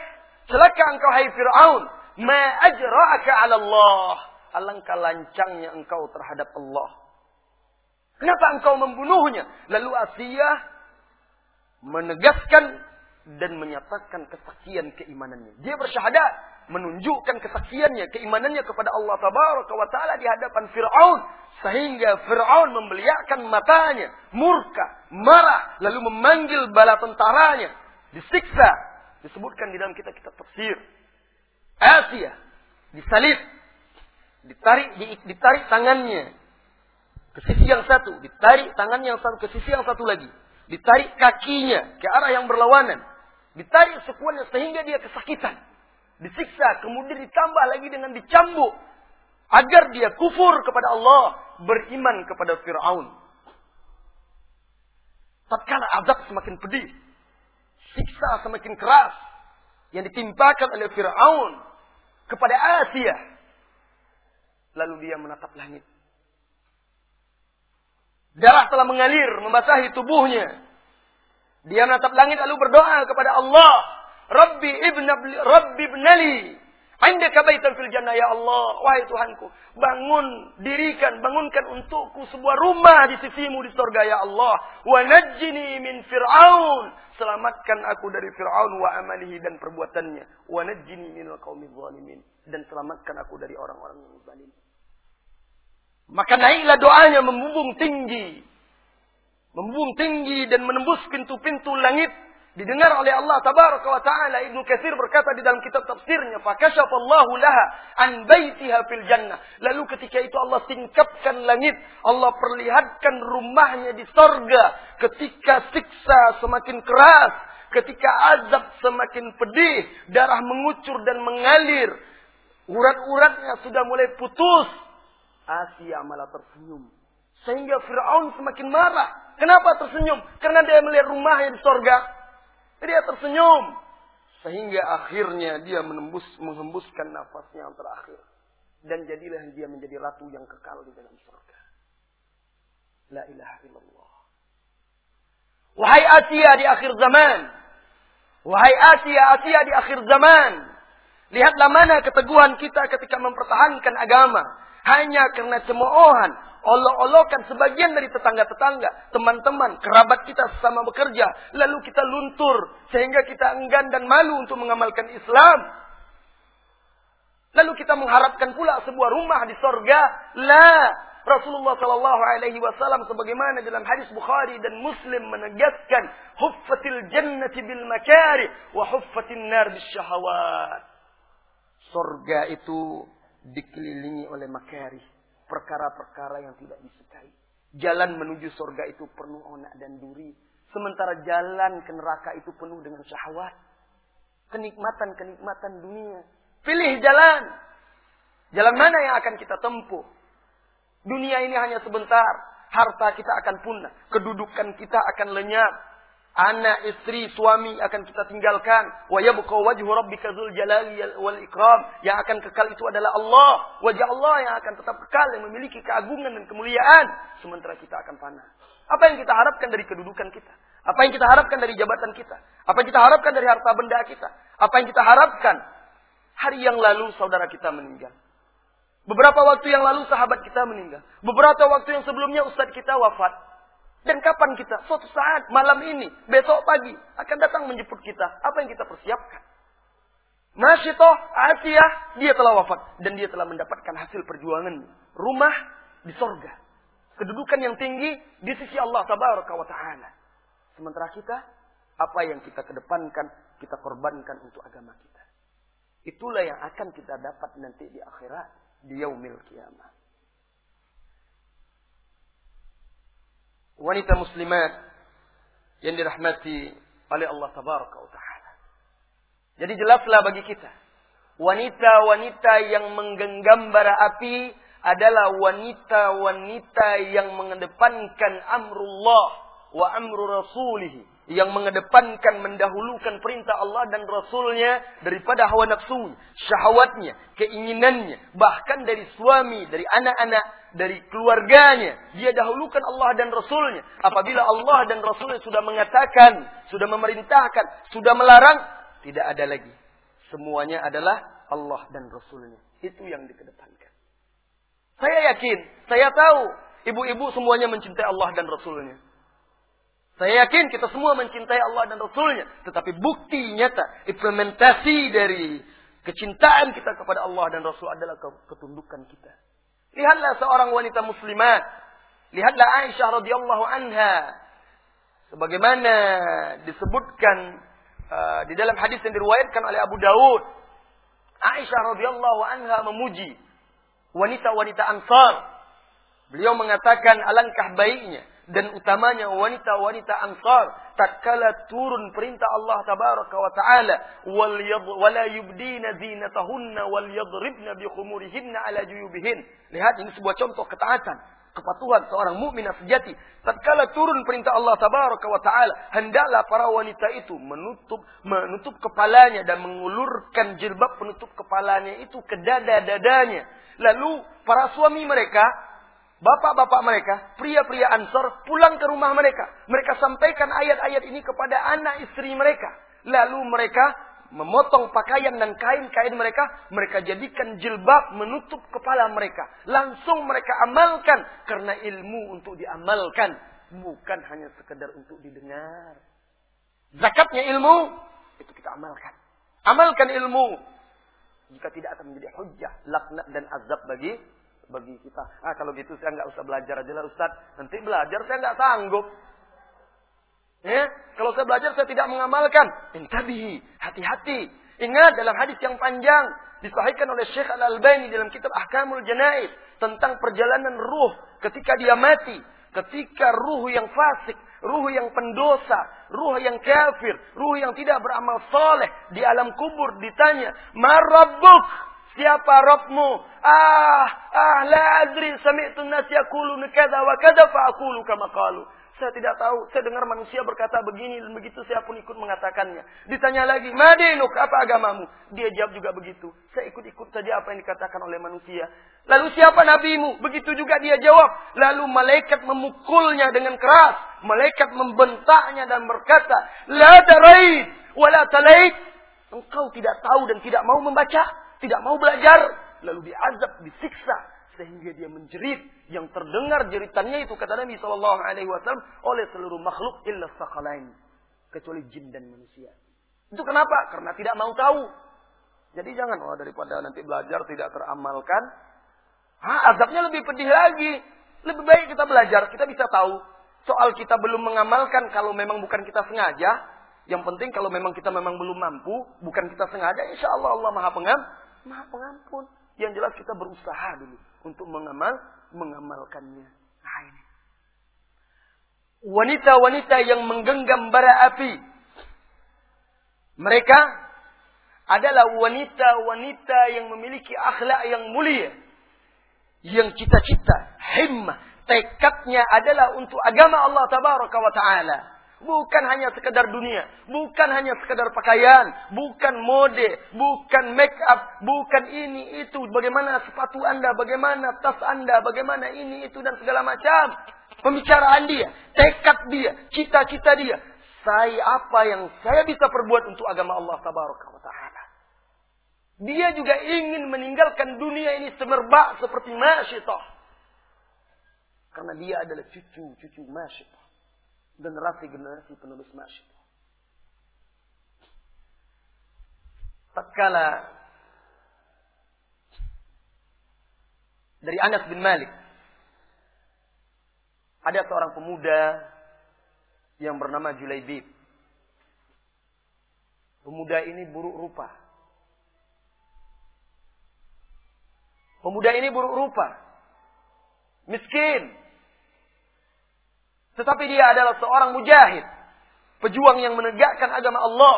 Celaka engkau hai Fir'aun. Ma ajra'aka ala Allah. Alangkah lancangnya engkau terhadap Allah. Kenapa engkau membunuhnya? Lalu Asia menegaskan dan menyatakan kesaksian keimanannya. Dia bersyahadat menunjukkan kesaksiannya, keimanannya kepada Allah Tabaraka wa taala di hadapan Firaun. Sehingga Firaun membeliakan matanya, murka, marah, lalu memanggil bala tentaranya, disiksa, disebutkan di dalam kitab-kitab tafsir. Asia disalib, ditarik ditarik tangannya ke sisi yang satu, ditarik tangannya yang satu ke sisi yang satu lagi, ditarik kakinya ke arah yang berlawanan, ditarik sekuatnya sehingga dia kesakitan disiksa, kemudian ditambah lagi dengan dicambuk agar dia kufur kepada Allah, beriman kepada Firaun. Tatkala azab semakin pedih, siksa semakin keras yang ditimpakan oleh Firaun kepada Asia. Lalu dia menatap langit. Darah telah mengalir, membasahi tubuhnya. Dia menatap langit lalu berdoa kepada Allah Rabbi ibn Rabbi ibnali Indaka baitan fil jannah ya Allah. Wahai Tuhanku, bangun, dirikan, bangunkan untukku sebuah rumah di sisimu di surga ya Allah. Wa najjini min Fir'aun. Selamatkan aku dari Fir'aun wa amalihi dan perbuatannya. Wa najjini min qaumi zalimin. Dan selamatkan aku dari orang-orang yang zalim. Maka naiklah doanya membumbung tinggi. Membumbung tinggi dan menembus pintu-pintu langit didengar oleh Allah tabaraka wa taala Ibnu Katsir berkata di dalam kitab tafsirnya fakashafallahu laha an baitiha fil jannah. Lalu ketika itu Allah singkapkan langit Allah perlihatkan rumahnya di sorga. Ketika siksa semakin keras ketika azab semakin pedih darah mengucur dan mengalir urat-uratnya sudah mulai putus. Asia malah tersenyum. Sehingga Firaun semakin marah. Kenapa tersenyum? Karena dia melihat rumahnya di sorga dia tersenyum. Sehingga akhirnya dia menembus, menghembuskan nafasnya yang terakhir. Dan jadilah dia menjadi ratu yang kekal di dalam surga. La ilaha illallah. Wahai Asia di akhir zaman. Wahai Asia, Asia di akhir zaman. Lihatlah mana keteguhan kita ketika mempertahankan agama. Hanya karena cemoohan, olok-olokan sebagian dari tetangga-tetangga, teman-teman, kerabat kita sesama bekerja. Lalu kita luntur sehingga kita enggan dan malu untuk mengamalkan Islam. Lalu kita mengharapkan pula sebuah rumah di sorga. La. Rasulullah Shallallahu Alaihi Wasallam sebagaimana dalam hadis Bukhari dan Muslim menegaskan huffatil jannati bil makari wa huffatin nar bis syahawat. Sorga itu dikelilingi oleh makari, perkara-perkara yang tidak disukai. Jalan menuju sorga itu penuh onak dan duri. Sementara jalan ke neraka itu penuh dengan syahwat. Kenikmatan-kenikmatan dunia. Pilih jalan. Jalan mana yang akan kita tempuh? Dunia ini hanya sebentar. Harta kita akan punah. Kedudukan kita akan lenyap. Anak, istri, suami akan kita tinggalkan. Wa yabqa wajhu rabbika dzul jalali wal ikram. Yang akan kekal itu adalah Allah. Wajah Allah yang akan tetap kekal yang memiliki keagungan dan kemuliaan. Sementara kita akan panah. Apa yang kita harapkan dari kedudukan kita? Apa yang kita harapkan dari jabatan kita? Apa yang kita harapkan dari harta benda kita? Apa yang kita harapkan? Hari yang lalu saudara kita meninggal. Beberapa waktu yang lalu sahabat kita meninggal. Beberapa waktu yang sebelumnya ustadz kita wafat. Dan kapan kita? Suatu saat, malam ini, besok pagi, akan datang menjemput kita. Apa yang kita persiapkan? Nasyitoh, Asiyah, dia telah wafat. Dan dia telah mendapatkan hasil perjuangan. Rumah di sorga. Kedudukan yang tinggi di sisi Allah Tabaraka wa Ta'ala. Sementara kita, apa yang kita kedepankan, kita korbankan untuk agama kita. Itulah yang akan kita dapat nanti di akhirat di yaumil kiamah. Wanita muslimat yang dirahmati oleh Allah tabaraka wa taala. Jadi jelaslah bagi kita, wanita-wanita yang menggenggam bara api adalah wanita-wanita yang mengedepankan amrullah wa amru rasulihi yang mengedepankan mendahulukan perintah Allah dan Rasulnya daripada hawa nafsu, syahwatnya, keinginannya, bahkan dari suami, dari anak-anak, dari keluarganya. Dia dahulukan Allah dan Rasulnya. Apabila Allah dan Rasulnya sudah mengatakan, sudah memerintahkan, sudah melarang, tidak ada lagi. Semuanya adalah Allah dan Rasulnya. Itu yang dikedepankan. Saya yakin, saya tahu, ibu-ibu semuanya mencintai Allah dan Rasulnya. Saya yakin kita semua mencintai Allah dan Rasulnya. Tetapi bukti nyata, implementasi dari kecintaan kita kepada Allah dan Rasul adalah ketundukan kita. Lihatlah seorang wanita muslimat. Lihatlah Aisyah radhiyallahu anha. Sebagaimana disebutkan uh, di dalam hadis yang diriwayatkan oleh Abu Dawud. Aisyah radhiyallahu anha memuji wanita-wanita Ansar. Beliau mengatakan alangkah baiknya dan utamanya wanita-wanita Ansar tatkala turun perintah Allah tabaraka wa taala wal wala yubdina zinatahunna wal yadribna bi khumurihinna ala juyubihin. Lihat ini sebuah contoh ketaatan kepatuhan seorang mukminah sejati. Tatkala turun perintah Allah tabaraka wa taala hendaklah para wanita itu menutup menutup kepalanya dan mengulurkan jilbab penutup kepalanya itu ke dada-dadanya. Lalu para suami mereka Bapak-bapak mereka, pria-pria ansor, pulang ke rumah mereka. Mereka sampaikan ayat-ayat ini kepada anak istri mereka. Lalu mereka memotong pakaian dan kain-kain mereka. Mereka jadikan jilbab menutup kepala mereka. Langsung mereka amalkan. Karena ilmu untuk diamalkan. Bukan hanya sekedar untuk didengar. Zakatnya ilmu, itu kita amalkan. Amalkan ilmu. Jika tidak akan menjadi hujah, laknat dan azab bagi bagi kita. Ah kalau gitu saya nggak usah belajar aja lah Ustaz. Nanti belajar saya nggak sanggup. Ya, kalau saya belajar saya tidak mengamalkan. Intabihi, hati-hati. Ingat dalam hadis yang panjang disahihkan oleh Syekh Al-Albani dalam kitab Ahkamul Janaiz tentang perjalanan ruh ketika dia mati, ketika ruh yang fasik, ruh yang pendosa, ruh yang kafir, ruh yang tidak beramal soleh di alam kubur ditanya, "Marabbuk?" Siapa Rabbmu? Ah, ah, la adri sami'tu nas yakulun kada wa kada fa aqulu kama qalu. Saya tidak tahu. Saya dengar manusia berkata begini dan begitu. Saya pun ikut mengatakannya. Ditanya lagi, Madinuk, apa agamamu? Dia jawab juga begitu. Saya ikut-ikut saja apa yang dikatakan oleh manusia. Lalu siapa nabimu? Begitu juga dia jawab. Lalu malaikat memukulnya dengan keras. Malaikat membentaknya dan berkata, La darait, wala talait. Engkau tidak tahu dan tidak mau membaca. Tidak mau belajar. Lalu diazab, disiksa sehingga dia menjerit yang terdengar jeritannya itu kata Nabi Shallallahu Alaihi Wasallam oleh seluruh makhluk illa sakalain kecuali jin dan manusia. Itu kenapa? Karena tidak mau tahu. Jadi jangan oh daripada nanti belajar tidak teramalkan. Ha, azabnya lebih pedih lagi. Lebih baik kita belajar, kita bisa tahu. Soal kita belum mengamalkan kalau memang bukan kita sengaja. Yang penting kalau memang kita memang belum mampu, bukan kita sengaja, insya Allah Allah maha pengam, maha pengampun. Yang jelas kita berusaha dulu untuk mengamal mengamalkannya. Nah ini. Wanita-wanita yang menggenggam bara api. Mereka adalah wanita-wanita yang memiliki akhlak yang mulia. Yang cita-cita, himmah, tekadnya adalah untuk agama Allah tabaraka wa ta'ala. Bukan hanya sekedar dunia, bukan hanya sekedar pakaian, bukan mode, bukan make up, bukan ini itu, bagaimana sepatu Anda, bagaimana tas Anda, bagaimana ini itu dan segala macam. Pembicaraan dia, tekad dia, cita-cita dia. Saya apa yang saya bisa perbuat untuk agama Allah tabaraka wa taala. Dia juga ingin meninggalkan dunia ini semerbak seperti Masyitah. Karena dia adalah cucu-cucu Masyitah generasi-generasi penulis nasyid. Tatkala dari Anas bin Malik ada seorang pemuda yang bernama Julaibib. Pemuda ini buruk rupa. Pemuda ini buruk rupa. Miskin, tetapi dia adalah seorang mujahid. Pejuang yang menegakkan agama Allah.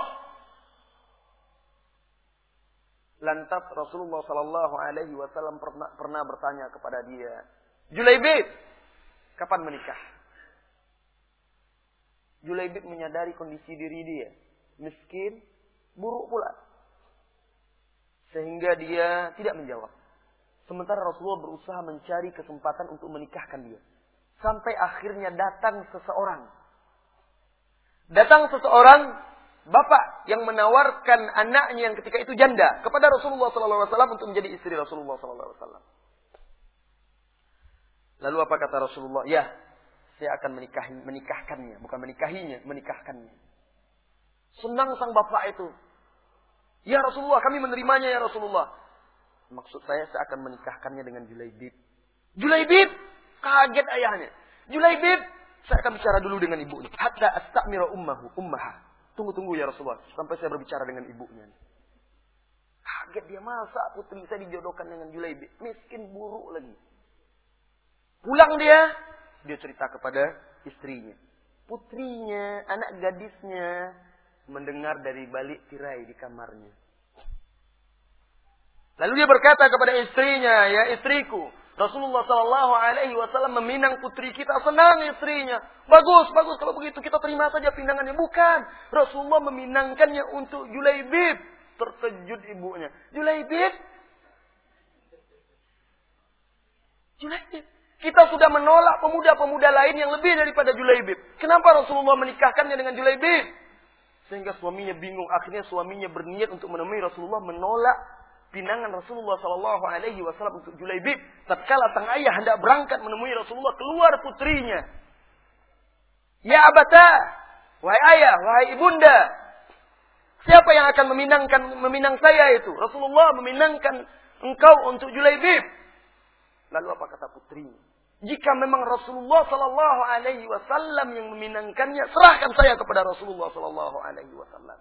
Lantas Rasulullah Sallallahu Alaihi Wasallam pernah, bertanya kepada dia, Julaibib, kapan menikah? Julaibib menyadari kondisi diri dia, miskin, buruk pula, sehingga dia tidak menjawab. Sementara Rasulullah berusaha mencari kesempatan untuk menikahkan dia. Sampai akhirnya datang seseorang. Datang seseorang bapak yang menawarkan anaknya yang ketika itu janda kepada Rasulullah SAW untuk menjadi istri Rasulullah SAW. Lalu apa kata Rasulullah? Ya, saya akan menikahi, menikahkannya, bukan menikahinya, menikahkannya. Senang sang bapak itu. Ya Rasulullah, kami menerimanya ya Rasulullah. Maksud saya, saya akan menikahkannya dengan Julaibib. Julaibib, Kaget ayahnya. Julaibib, saya akan bicara dulu dengan ibunya. Hatta astamira ummahu, ummaha. Tunggu-tunggu ya Rasulullah. Sampai saya berbicara dengan ibunya. Kaget dia, masa putri saya dijodohkan dengan Julaibib. Miskin buruk lagi. Pulang dia, dia cerita kepada istrinya. Putrinya, anak gadisnya, mendengar dari balik tirai di kamarnya. Lalu dia berkata kepada istrinya, ya istriku, Rasulullah Shallallahu Alaihi Wasallam meminang putri kita senang istrinya. Bagus, bagus kalau begitu kita terima saja pinangannya. Bukan, Rasulullah meminangkannya untuk Julaibib. Terkejut ibunya. Julaibib? Julaibib. Kita sudah menolak pemuda-pemuda lain yang lebih daripada Julaibib. Kenapa Rasulullah menikahkannya dengan Julaibib? Sehingga suaminya bingung. Akhirnya suaminya berniat untuk menemui Rasulullah menolak pinangan Rasulullah Shallallahu Alaihi Wasallam untuk Julaibib. Tatkala sang ayah hendak berangkat menemui Rasulullah, keluar putrinya. Ya abata, wahai ayah, wahai ibunda, siapa yang akan meminangkan meminang saya itu? Rasulullah meminangkan engkau untuk Julaibib. Lalu apa kata putrinya? Jika memang Rasulullah Shallallahu Alaihi Wasallam yang meminangkannya, serahkan saya kepada Rasulullah Shallallahu Alaihi Wasallam.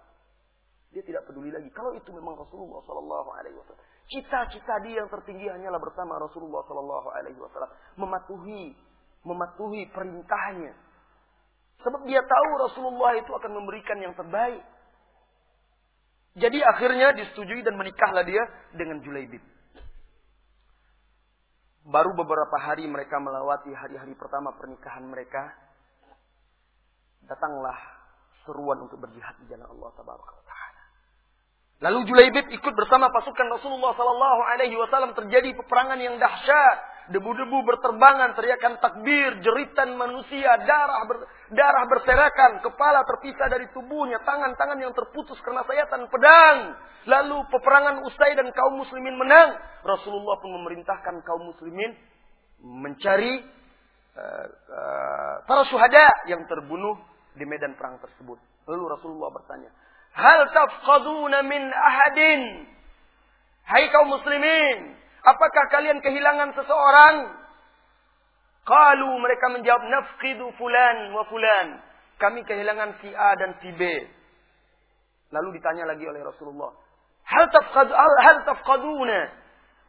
Dia tidak peduli lagi. Kalau itu memang Rasulullah Sallallahu Alaihi Wasallam. Cita-cita dia yang tertinggi hanyalah bersama Rasulullah Sallallahu Alaihi Wasallam. Mematuhi, mematuhi perintahnya. Sebab dia tahu Rasulullah itu akan memberikan yang terbaik. Jadi akhirnya disetujui dan menikahlah dia dengan Julaibib. Baru beberapa hari mereka melewati hari-hari pertama pernikahan mereka. datanglah seruan untuk berjihad di jalan Allah taala. Lalu Julaibib ikut bersama pasukan Rasulullah sallallahu alaihi wasallam terjadi peperangan yang dahsyat. Debu-debu berterbangan, teriakan takbir, jeritan manusia, darah ber, darah berserakan, kepala terpisah dari tubuhnya, tangan-tangan yang terputus karena sayatan pedang. Lalu peperangan usai dan kaum muslimin menang. Rasulullah pun memerintahkan kaum muslimin mencari uh, uh, para syuhada yang terbunuh di medan perang tersebut. Lalu Rasulullah bertanya, "Hal tafqaduna min ahadin?" Hai kaum muslimin, apakah kalian kehilangan seseorang? Qalu mereka menjawab, "Nafqidu fulan wa fulan." Kami kehilangan si A dan si B. Lalu ditanya lagi oleh Rasulullah, "Hal tafqad hal tafqaduna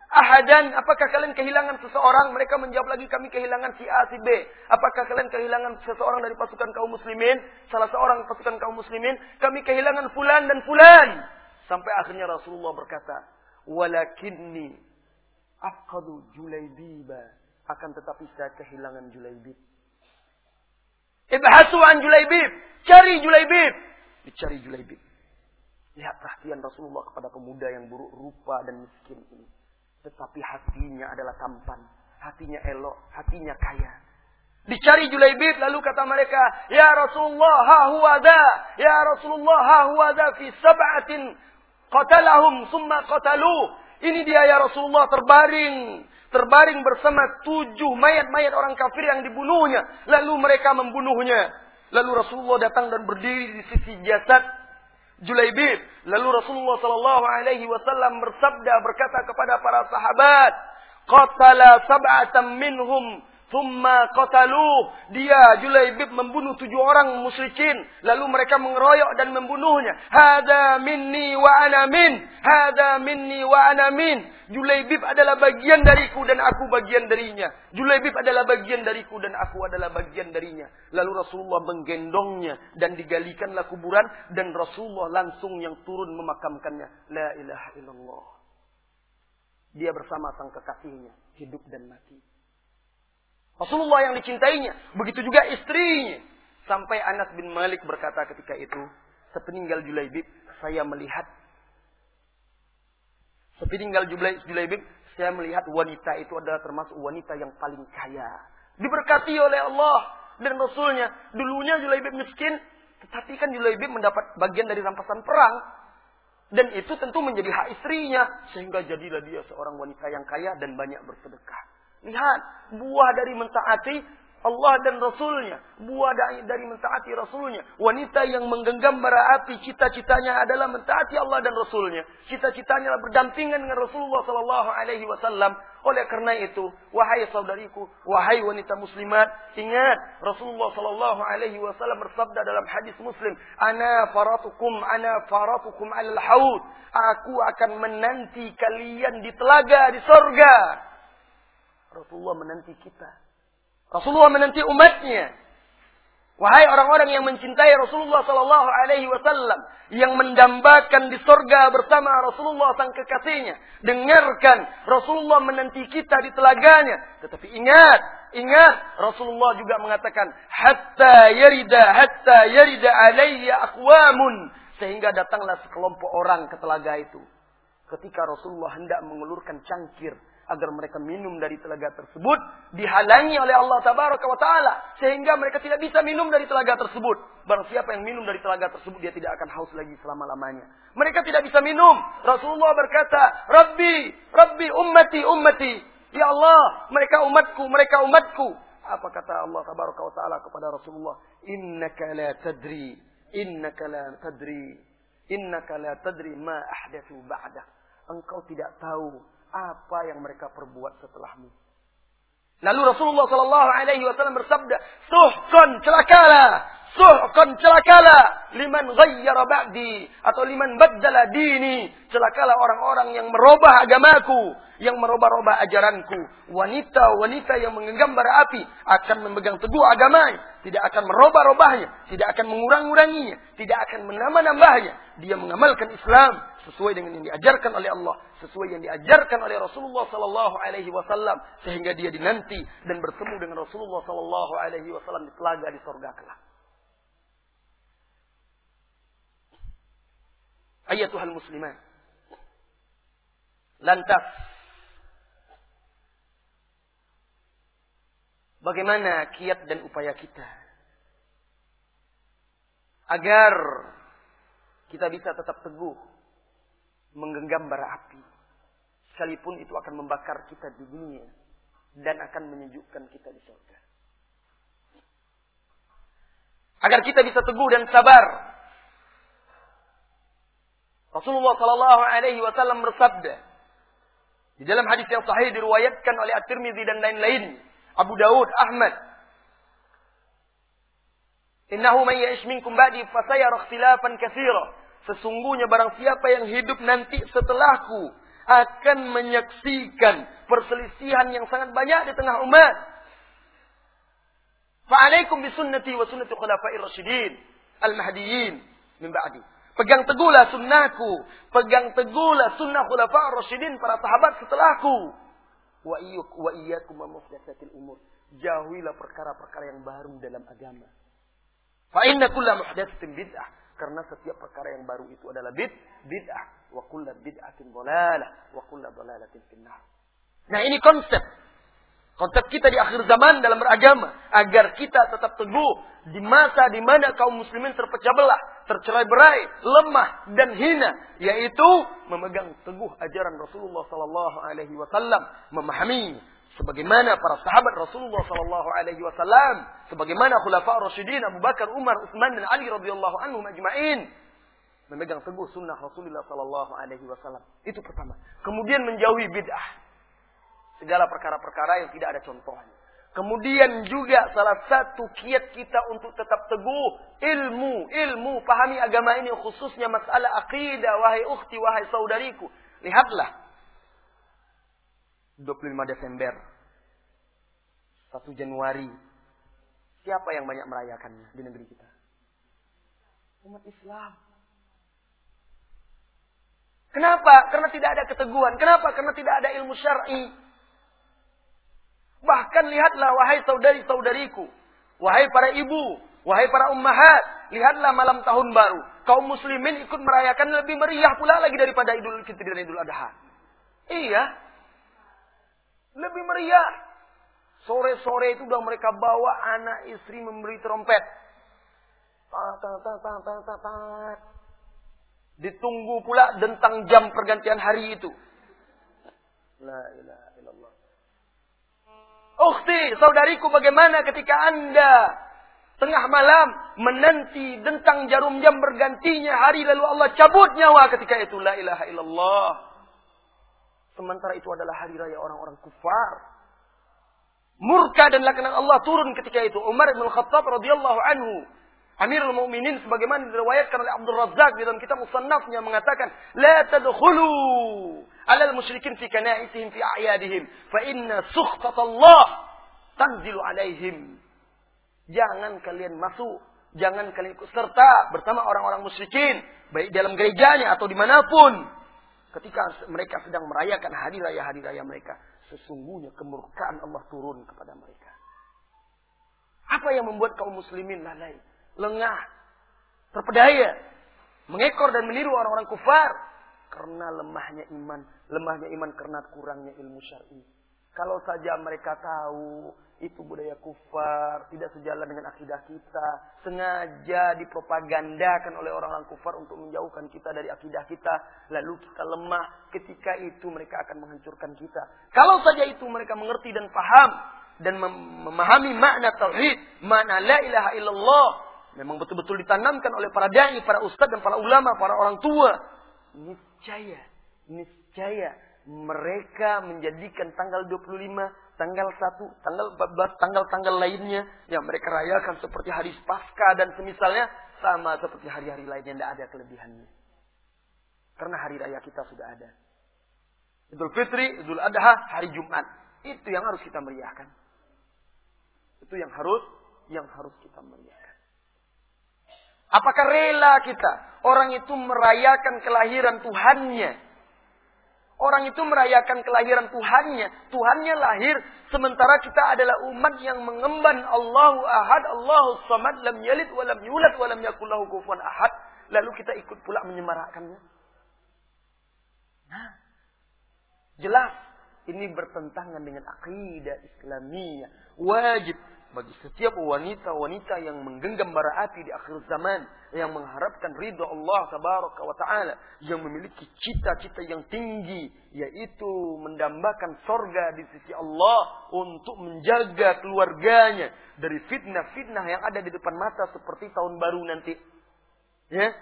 ahadan, apakah kalian kehilangan seseorang? Mereka menjawab lagi, kami kehilangan si A, si B. Apakah kalian kehilangan seseorang dari pasukan kaum muslimin? Salah seorang pasukan kaum muslimin, kami kehilangan fulan dan fulan. Sampai akhirnya Rasulullah berkata, walakinni afqadu Julaibiba. Akan tetapi saya kehilangan Julaibib. Ibhasu an Julaibib. Cari Julaibib. Dicari Julaibib. Lihat perhatian Rasulullah kepada pemuda yang buruk rupa dan miskin ini. Tetapi hatinya adalah tampan. Hatinya elok. Hatinya kaya. Dicari Julaibib lalu kata mereka, Ya Rasulullah ha huwa da. Ya Rasulullah ha huwa da fi sab'atin qatalahum summa qatalu. Ini dia ya Rasulullah terbaring. Terbaring bersama tujuh mayat-mayat orang kafir yang dibunuhnya. Lalu mereka membunuhnya. Lalu Rasulullah datang dan berdiri di sisi jasad Julaibib. Lalu Rasulullah Sallallahu Alaihi Wasallam bersabda berkata kepada para sahabat, "Qatala sab'atan minhum Thumma qatalu. Dia Julaibib membunuh tujuh orang musyrikin. Lalu mereka mengeroyok dan membunuhnya. Hada minni wa ana min. Hada minni wa ana min. Julaibib adalah bagian dariku dan aku bagian darinya. Julaibib adalah bagian dariku dan aku adalah bagian darinya. Lalu Rasulullah menggendongnya dan digalikanlah kuburan dan Rasulullah langsung yang turun memakamkannya. La ilaha illallah. Dia bersama sang kekasihnya, hidup dan mati. Rasulullah yang dicintainya. Begitu juga istrinya. Sampai Anas bin Malik berkata ketika itu, sepeninggal Julaibib, saya melihat sepeninggal Julaibib, saya melihat wanita itu adalah termasuk wanita yang paling kaya. Diberkati oleh Allah dan Rasulnya. Dulunya Julaibib miskin, tetapi kan Julaibib mendapat bagian dari rampasan perang. Dan itu tentu menjadi hak istrinya. Sehingga jadilah dia seorang wanita yang kaya dan banyak bersedekah. Lihat, buah dari mentaati Allah dan Rasulnya. Buah dari mentaati Rasulnya. Wanita yang menggenggam bara api, cita-citanya adalah mentaati Allah dan Rasulnya. Cita-citanya berdampingan dengan Rasulullah Sallallahu Alaihi Wasallam. Oleh karena itu, wahai saudariku, wahai wanita muslimat, ingat Rasulullah Sallallahu Alaihi Wasallam bersabda dalam hadis Muslim, "Ana faratukum, ana faratukum al haud." Aku akan menanti kalian di telaga di sorga. Rasulullah menanti kita. Rasulullah menanti umatnya. Wahai orang-orang yang mencintai Rasulullah Sallallahu Alaihi Wasallam, yang mendambakan di sorga bersama Rasulullah sang kekasihnya, dengarkan Rasulullah menanti kita di telaganya. Tetapi ingat, ingat Rasulullah juga mengatakan, hatta yarida, hatta yarida alayya akwamun, sehingga datanglah sekelompok orang ke telaga itu. Ketika Rasulullah hendak mengulurkan cangkir agar mereka minum dari telaga tersebut dihalangi oleh Allah tabaraka wa taala sehingga mereka tidak bisa minum dari telaga tersebut. Barang siapa yang minum dari telaga tersebut dia tidak akan haus lagi selama-lamanya. Mereka tidak bisa minum. Rasulullah berkata, "Rabbi, Rabbi ummati ummati." Ya Allah, mereka umatku, mereka umatku. Apa kata Allah tabaraka wa taala kepada Rasulullah? "Innaka la tadri, innaka la tadri, innaka la tadri ma ahdathu ba'dak." Engkau tidak tahu apa yang mereka perbuat setelahmu. Lalu Rasulullah Shallallahu Alaihi Wasallam bersabda, "Suhkon celakalah, suhkon celakalah, liman ghayyara ba'di. Atau liman baddala dini, celakalah orang-orang yang merubah agamaku, yang merubah-rubah ajaranku. Wanita-wanita yang menggenggam bara api akan memegang teguh agamanya, tidak akan merubah-rubahnya, tidak akan mengurang-uranginya, tidak akan menambah-nambahnya. Dia mengamalkan Islam sesuai dengan yang diajarkan oleh Allah, sesuai yang diajarkan oleh Rasulullah sallallahu alaihi wasallam. Sehingga dia dinanti dan bertemu dengan Rasulullah sallallahu alaihi wasallam di telaga di surga kelak. Ayatuhal muslimah. Lantas. Bagaimana kiat dan upaya kita? Agar kita bisa tetap teguh menggenggam bara api. Sekalipun itu akan membakar kita di dunia dan akan menyejukkan kita di surga. Agar kita bisa teguh dan sabar. Rasulullah Sallallahu Alaihi Wasallam bersabda di dalam hadis yang sahih diriwayatkan oleh At-Tirmidzi dan lain-lain, Abu Daud, Ahmad. Innahu man ya'ish minkum ba'di fasayara ikhtilafan katsira. Sesungguhnya barang siapa yang hidup nanti setelahku akan menyaksikan perselisihan yang sangat banyak di tengah umat. Fa'alaikum bisunnati wa sunnati khulafa'ir rasyidin al-mahdiyyin min ba'di. Pegang teguhlah sunnahku, pegang teguhlah sunnah khulafa'ir rasyidin para sahabat setelahku. Wa iyyuk wa iyyakum muhdatsatil umur. Jauhilah perkara-perkara yang baru dalam agama. Fa inna kulla muhdatsatin bid'ah. Karena setiap perkara yang baru itu adalah bid, bid'ah. Wa kulla bid'atin dhalalah. Wa kulla dhalalatin finnar. Nah ini konsep. Konsep kita di akhir zaman dalam beragama. Agar kita tetap teguh di masa di mana kaum muslimin terpecah belah, tercerai berai, lemah dan hina, yaitu memegang teguh ajaran Rasulullah sallallahu alaihi wasallam, memahami sebagaimana para sahabat Rasulullah sallallahu alaihi wasallam, sebagaimana khulafa Rasyidin Abu Bakar, Umar, Utsman dan Ali radhiyallahu anhum ajma'in memegang teguh sunnah Rasulullah sallallahu alaihi wasallam. Itu pertama. Kemudian menjauhi bid'ah. Segala perkara-perkara yang tidak ada contohnya. Kemudian juga salah satu kiat kita untuk tetap teguh ilmu, ilmu, pahami agama ini khususnya masalah akidah, wahai ukhti, wahai saudariku. Lihatlah 25 Desember 1 Januari siapa yang banyak merayakannya di negeri kita? Umat Islam. Kenapa? Karena tidak ada keteguhan. Kenapa? Karena tidak ada ilmu syar'i. Bahkan lihatlah wahai saudari-saudariku, wahai para ibu, wahai para ummahat, lihatlah malam tahun baru. Kaum muslimin ikut merayakan lebih meriah pula lagi daripada Idul Fitri dan Idul Adha. Iya, lebih meriah. Sore-sore itu udah mereka bawa anak istri memberi trompet. Ditunggu pula tentang jam pergantian hari itu. La ilaha illallah. Ukhti, saudariku bagaimana ketika anda tengah malam menanti tentang jarum jam bergantinya hari lalu Allah cabut nyawa ketika itu. La ilaha illallah. Sementara itu adalah hari raya orang-orang kufar. Murka dan laknat Allah turun ketika itu. Umar bin Khattab radhiyallahu anhu. Amirul Mukminin sebagaimana diriwayatkan oleh Abdul Razak di dalam kitab musannafnya mengatakan, "La tadkhulu 'ala al-musyrikin fi kana'isihim fi a'yadihim, fa inna Allah tanzilu 'alaihim." Jangan kalian masuk, jangan kalian ikut serta bersama orang-orang musyrikin, baik dalam gerejanya atau di mana pun ketika mereka sedang merayakan hari raya hari raya mereka, sesungguhnya kemurkaan Allah turun kepada mereka. Apa yang membuat kaum muslimin lalai, lengah, terpedaya, mengekor dan meniru orang-orang kufar? Karena lemahnya iman, lemahnya iman karena kurangnya ilmu syar'i. Kalau saja mereka tahu itu budaya kufar, tidak sejalan dengan akidah kita, sengaja dipropagandakan oleh orang-orang kufar untuk menjauhkan kita dari akidah kita, lalu kita lemah, ketika itu mereka akan menghancurkan kita. Kalau saja itu mereka mengerti dan paham dan memahami makna tauhid, makna la ilaha illallah, memang betul-betul ditanamkan oleh para dai, para ustadz dan para ulama, para orang tua, niscaya, niscaya mereka menjadikan tanggal 25 tanggal 1, tanggal 14, tanggal-tanggal lainnya yang mereka rayakan seperti hari Pasca dan semisalnya sama seperti hari-hari lainnya tidak ada kelebihannya. Karena hari raya kita sudah ada. Idul Fitri, Idul Adha, hari Jumat. Itu yang harus kita meriahkan. Itu yang harus yang harus kita meriahkan. Apakah rela kita orang itu merayakan kelahiran Tuhannya Orang itu merayakan kelahiran Tuhannya. Tuhannya lahir. Sementara kita adalah umat yang mengemban Allahu ahad, Allahu samad, lam yalid, walam yulad, walam yakullahu kufuan ahad. Lalu kita ikut pula menyemarakkannya. Nah, jelas ini bertentangan dengan akidah Islamiyah. Wajib bagi setiap wanita-wanita yang menggenggam bara api di akhir zaman yang mengharapkan ridho Allah tabaraka wa taala yang memiliki cita-cita yang tinggi yaitu mendambakan sorga di sisi Allah untuk menjaga keluarganya dari fitnah-fitnah yang ada di depan mata seperti tahun baru nanti. Ya?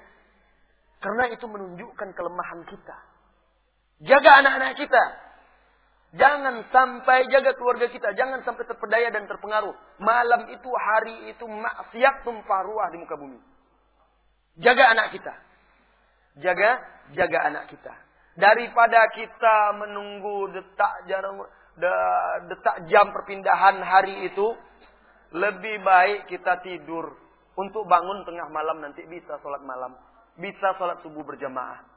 Karena itu menunjukkan kelemahan kita. Jaga anak-anak kita Jangan sampai jaga keluarga kita. Jangan sampai terpedaya dan terpengaruh. Malam itu, hari itu maksiat tumpah di muka bumi. Jaga anak kita. Jaga, jaga anak kita. Daripada kita menunggu detak jarang, detak jam perpindahan hari itu, lebih baik kita tidur untuk bangun tengah malam nanti bisa sholat malam, bisa sholat subuh berjamaah.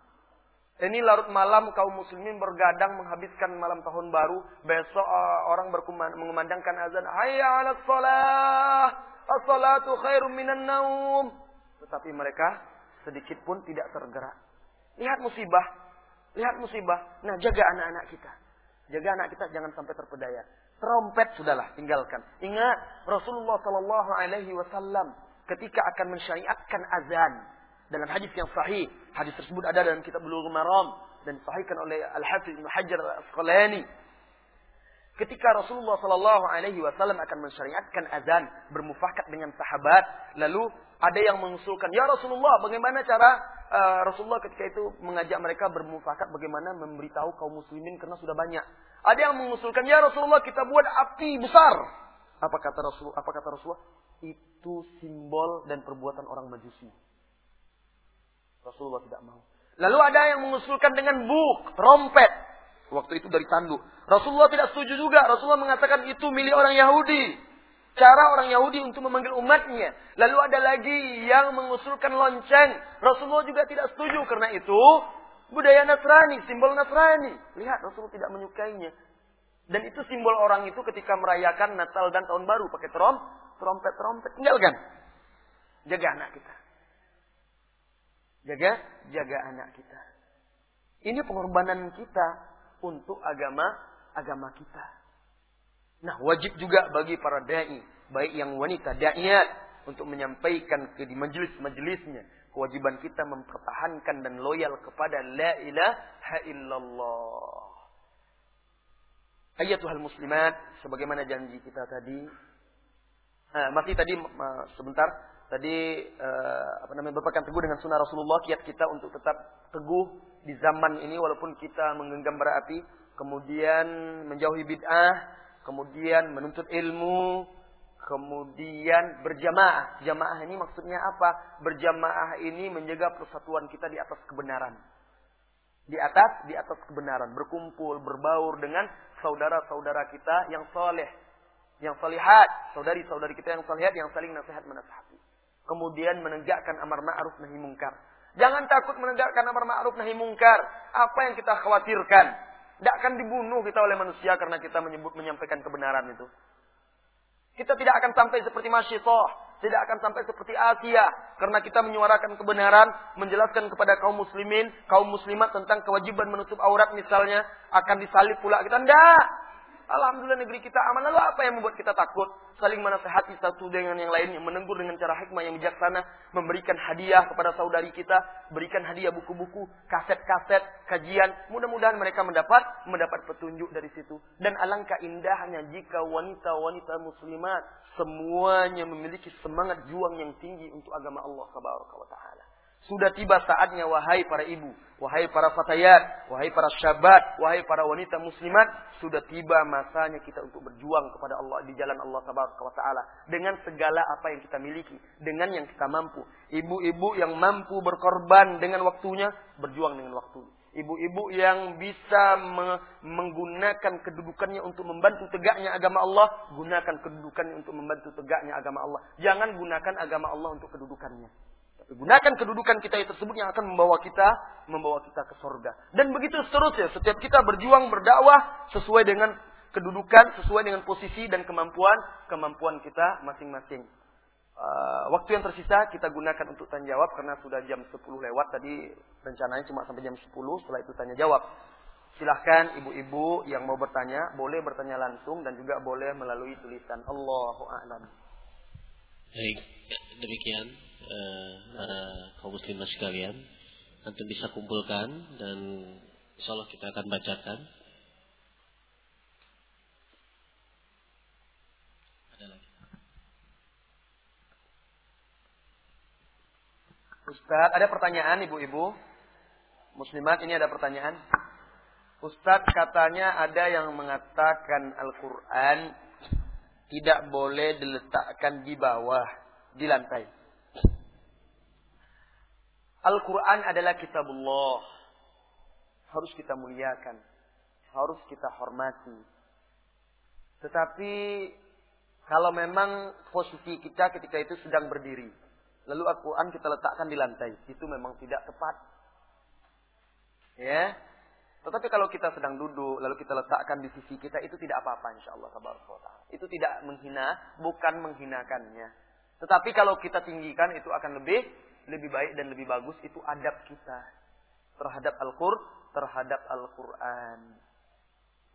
Ini larut malam kaum muslimin bergadang menghabiskan malam tahun baru. Besok uh, orang mengumandangkan azan. Hayya ala salah. As-salatu minan naum. Tetapi mereka sedikit pun tidak tergerak. Lihat musibah. Lihat musibah. Nah jaga anak-anak kita. Jaga anak kita jangan sampai terpedaya. Trompet sudahlah tinggalkan. Ingat Rasulullah Sallallahu Alaihi Wasallam ketika akan mensyariatkan azan dalam hadis yang sahih. Hadis tersebut ada dalam kitab Bulughul Maram dan disahihkan oleh Al-Hafiz Ibnu Hajar Al-Asqalani. Ketika Rasulullah Sallallahu Alaihi Wasallam akan mensyariatkan azan bermufakat dengan sahabat, lalu ada yang mengusulkan, ya Rasulullah, bagaimana cara uh, Rasulullah ketika itu mengajak mereka bermufakat bagaimana memberitahu kaum muslimin karena sudah banyak. Ada yang mengusulkan, ya Rasulullah kita buat api besar. Apa kata Rasulullah? Apa kata Rasulullah? Itu simbol dan perbuatan orang majusi. Rasulullah tidak mau. Lalu ada yang mengusulkan dengan buk, trompet. Waktu itu dari tanduk. Rasulullah tidak setuju juga. Rasulullah mengatakan itu milik orang Yahudi. Cara orang Yahudi untuk memanggil umatnya. Lalu ada lagi yang mengusulkan lonceng. Rasulullah juga tidak setuju karena itu budaya Nasrani, simbol Nasrani. Lihat Rasulullah tidak menyukainya. Dan itu simbol orang itu ketika merayakan Natal dan Tahun Baru pakai trom, trompet, trompet. Tinggalkan. Jaga anak kita. Jaga, jaga anak kita. Ini pengorbanan kita untuk agama agama kita. Nah, wajib juga bagi para dai, baik yang wanita daiat untuk menyampaikan ke di majelis-majelisnya kewajiban kita mempertahankan dan loyal kepada la ilaha illallah. Ayatuhal muslimat, sebagaimana janji kita tadi. Nah, masih tadi sebentar. Tadi uh, apa namanya berpegang teguh dengan sunnah Rasulullah kiat kita untuk tetap teguh di zaman ini walaupun kita menggenggam bara api kemudian menjauhi bid'ah kemudian menuntut ilmu kemudian berjamaah. Jamaah ini maksudnya apa? Berjamaah ini menjaga persatuan kita di atas kebenaran. Di atas di atas kebenaran. Berkumpul berbaur dengan saudara-saudara kita yang soleh yang salihat saudari-saudari kita yang salihat yang saling nasihat menasihati kemudian menegakkan amar ma'ruf nahi mungkar. Jangan takut menegakkan amar ma'ruf nahi mungkar. Apa yang kita khawatirkan? Tidak akan dibunuh kita oleh manusia karena kita menyebut menyampaikan kebenaran itu. Kita tidak akan sampai seperti Masyisoh. Tidak akan sampai seperti Asia. Karena kita menyuarakan kebenaran. Menjelaskan kepada kaum muslimin. Kaum muslimat tentang kewajiban menutup aurat misalnya. Akan disalib pula. Kita tidak. Alhamdulillah negeri kita aman. Lalu apa yang membuat kita takut? Saling menasehati satu dengan yang lain. Yang menegur dengan cara hikmah yang bijaksana. Memberikan hadiah kepada saudari kita. Berikan hadiah buku-buku, kaset-kaset, kajian. Mudah-mudahan mereka mendapat mendapat petunjuk dari situ. Dan alangkah indahnya jika wanita-wanita muslimat semuanya memiliki semangat juang yang tinggi untuk agama Allah wa taala. Sudah tiba saatnya wahai para ibu, wahai para fatayat, wahai para syabat, wahai para wanita muslimat, sudah tiba masanya kita untuk berjuang kepada Allah di jalan Allah taala dengan segala apa yang kita miliki, dengan yang kita mampu. Ibu-ibu yang mampu berkorban dengan waktunya, berjuang dengan waktu. Ibu-ibu yang bisa me menggunakan kedudukannya untuk membantu tegaknya agama Allah, gunakan kedudukannya untuk membantu tegaknya agama Allah. Jangan gunakan agama Allah untuk kedudukannya. Gunakan kedudukan kita tersebut yang akan membawa kita membawa kita ke surga. Dan begitu seterusnya. Setiap kita berjuang berdakwah sesuai dengan kedudukan, sesuai dengan posisi dan kemampuan kemampuan kita masing-masing. Uh, waktu yang tersisa kita gunakan untuk tanya jawab karena sudah jam 10 lewat tadi rencananya cuma sampai jam 10 setelah itu tanya jawab. Silahkan ibu-ibu yang mau bertanya boleh bertanya langsung dan juga boleh melalui tulisan Allahu a'lam. Baik, demikian uh, para kaum muslimah sekalian. Nanti bisa kumpulkan dan insya Allah kita akan bacakan Ustadz, ada pertanyaan ibu-ibu? Muslimat, ini ada pertanyaan. Ustadz katanya ada yang mengatakan Al-Quran tidak boleh diletakkan di bawah, di lantai. Al-Quran adalah kitabullah. Harus kita muliakan. Harus kita hormati. Tetapi kalau memang posisi kita ketika itu sedang berdiri lalu Al-Quran kita letakkan di lantai. Itu memang tidak tepat. Ya. Tetapi kalau kita sedang duduk, lalu kita letakkan di sisi kita, itu tidak apa-apa insya Allah. Itu tidak menghina, bukan menghinakannya. Tetapi kalau kita tinggikan, itu akan lebih lebih baik dan lebih bagus. Itu adab kita terhadap Al-Qur'an, terhadap Al-Quran.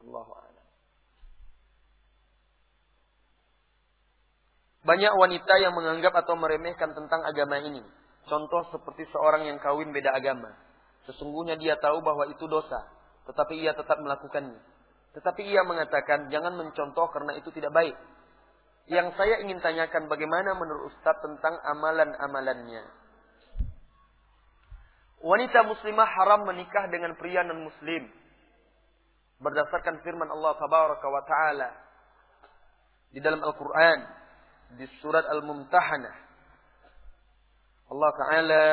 Allahu Banyak wanita yang menganggap atau meremehkan tentang agama ini. Contoh seperti seorang yang kawin beda agama. Sesungguhnya dia tahu bahwa itu dosa. Tetapi ia tetap melakukannya. Tetapi ia mengatakan jangan mencontoh karena itu tidak baik. Yang saya ingin tanyakan bagaimana menurut Ustaz tentang amalan-amalannya. Wanita muslimah haram menikah dengan pria non-muslim. Berdasarkan firman Allah Tabaraka wa Ta'ala. Di dalam Al-Quran di surat Al-Mumtahanah. Allah Ta'ala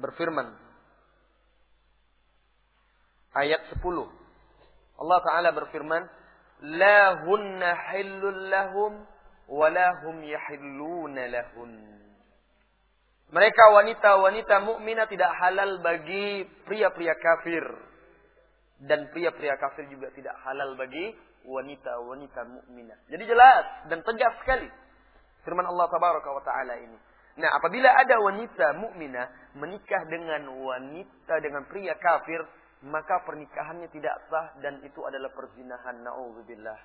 berfirman. Ayat 10. Allah Ta'ala berfirman. La hunna hillun lahum wa lahum yahilluna lahun. Mereka wanita-wanita mukminah tidak halal bagi pria-pria kafir. Dan pria-pria kafir juga tidak halal bagi wanita-wanita mukminah. Jadi jelas dan tegas sekali firman Allah wa taala ini. Nah, apabila ada wanita mukminah menikah dengan wanita dengan pria kafir, maka pernikahannya tidak sah dan itu adalah perzinahan. Nauzubillah.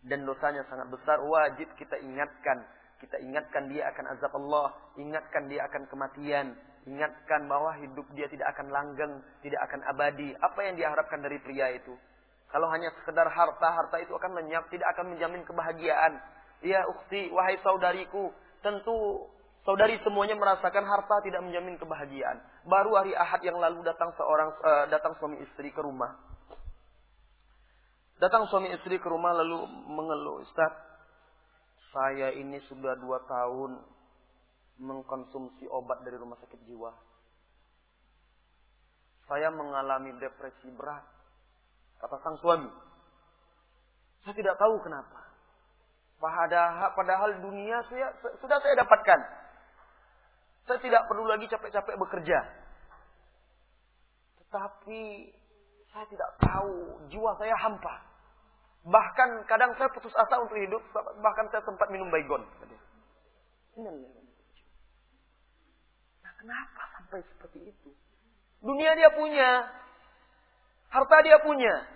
Dan dosanya sangat besar, wajib kita ingatkan. Kita ingatkan dia akan azab Allah, ingatkan dia akan kematian, ingatkan bahwa hidup dia tidak akan langgeng, tidak akan abadi. Apa yang diharapkan dari pria itu? Kalau hanya sekedar harta, harta itu akan lenyap, tidak akan menjamin kebahagiaan. Ya ukti, wahai saudariku, tentu saudari semuanya merasakan harta tidak menjamin kebahagiaan. Baru hari Ahad yang lalu datang seorang uh, datang suami istri ke rumah. Datang suami istri ke rumah lalu mengeluh, Ustaz, saya ini sudah dua tahun mengkonsumsi obat dari rumah sakit jiwa. Saya mengalami depresi berat Kata sang suami. Saya tidak tahu kenapa. Padahal, padahal dunia saya, sudah saya dapatkan. Saya tidak perlu lagi capek-capek bekerja. Tetapi saya tidak tahu, jiwa saya hampa. Bahkan kadang saya putus asa untuk hidup, bahkan saya sempat minum baygon. Nah, kenapa sampai seperti itu? Dunia dia punya, Harta dia punya.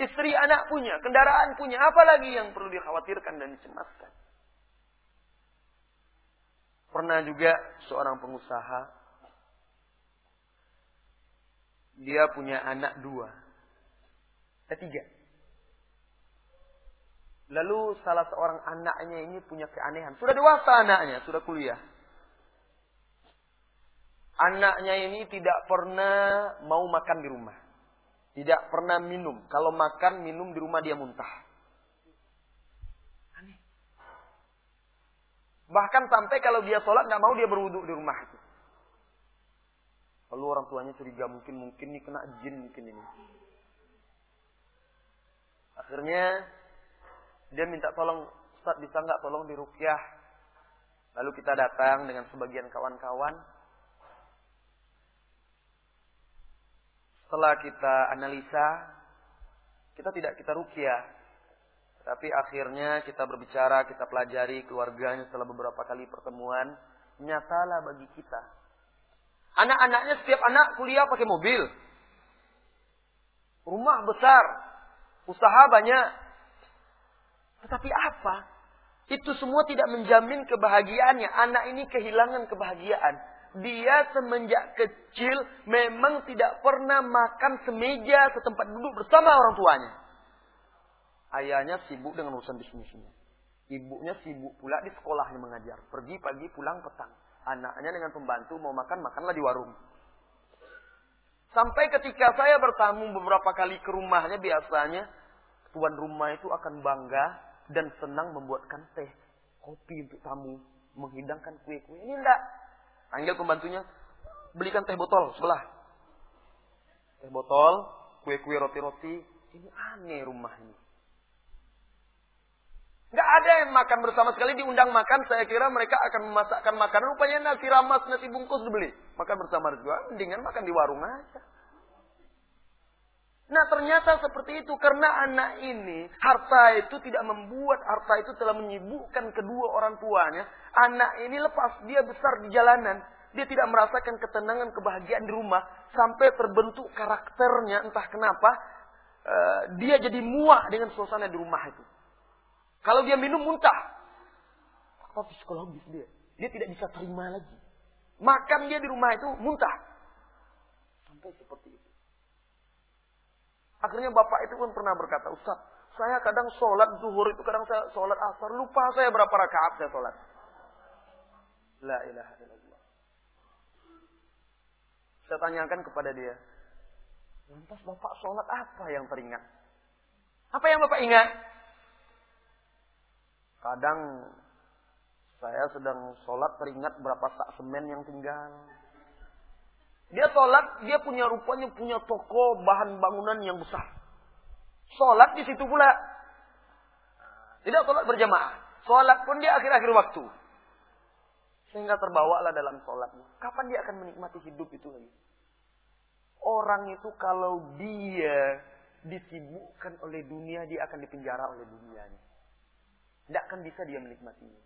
Istri anak punya. Kendaraan punya. Apalagi yang perlu dikhawatirkan dan dicemaskan. Pernah juga seorang pengusaha. Dia punya anak dua. Eh, tiga. Lalu salah seorang anaknya ini punya keanehan. Sudah dewasa anaknya, sudah kuliah. Anaknya ini tidak pernah mau makan di rumah. Tidak pernah minum. Kalau makan, minum di rumah dia muntah. Bahkan sampai kalau dia sholat nggak mau dia berwudhu di rumah. Lalu orang tuanya curiga mungkin mungkin ini kena jin mungkin ini. Akhirnya dia minta tolong Ustaz bisa nggak tolong dirukyah. Lalu kita datang dengan sebagian kawan-kawan Setelah kita analisa, kita tidak kita rukyah. Tapi akhirnya kita berbicara, kita pelajari keluarganya setelah beberapa kali pertemuan. Nyatalah bagi kita. Anak-anaknya setiap anak kuliah pakai mobil. Rumah besar. Usaha banyak. Tetapi apa? Itu semua tidak menjamin kebahagiaannya. Anak ini kehilangan kebahagiaan. Dia semenjak kecil memang tidak pernah makan semeja setempat duduk bersama orang tuanya. Ayahnya sibuk dengan urusan bisnisnya. Ibunya sibuk pula di sekolahnya mengajar. Pergi pagi, pulang petang. Anaknya dengan pembantu mau makan, makanlah di warung. Sampai ketika saya bertamu beberapa kali ke rumahnya, biasanya tuan rumah itu akan bangga dan senang membuatkan teh, kopi untuk tamu, menghidangkan kue-kue. Ini enggak. Panggil pembantunya, belikan teh botol sebelah. Teh botol, kue-kue roti-roti. Ini aneh rumah ini. Nggak ada yang makan bersama sekali diundang makan. Saya kira mereka akan memasakkan makanan. Rupanya nasi ramas, nasi bungkus dibeli. Makan bersama juga. Mendingan makan di warung aja. Nah ternyata seperti itu. Karena anak ini, harta itu tidak membuat, harta itu telah menyibukkan kedua orang tuanya. Anak ini lepas dia besar di jalanan. Dia tidak merasakan ketenangan, kebahagiaan di rumah. Sampai terbentuk karakternya, entah kenapa. Uh, dia jadi muak dengan suasana di rumah itu. Kalau dia minum muntah. Apa psikologis dia? Dia tidak bisa terima lagi. Makan dia di rumah itu muntah. Sampai seperti itu. Akhirnya bapak itu pun pernah berkata, Ustaz, saya kadang sholat zuhur itu, kadang saya sholat asar, lupa saya berapa rakaat saya sholat. La ilaha illallah. Saya tanyakan kepada dia, lantas bapak sholat apa yang teringat? Apa yang bapak ingat? Kadang saya sedang sholat teringat berapa sak semen yang tinggal. Dia sholat, dia punya rupanya punya toko bahan bangunan yang besar. Sholat di situ pula. Tidak sholat berjamaah. Sholat pun dia akhir-akhir waktu. Sehingga terbawalah dalam sholatnya. Kapan dia akan menikmati hidup itu lagi? Orang itu kalau dia disibukkan oleh dunia, dia akan dipenjara oleh dunianya. Tidak akan bisa dia menikmatinya.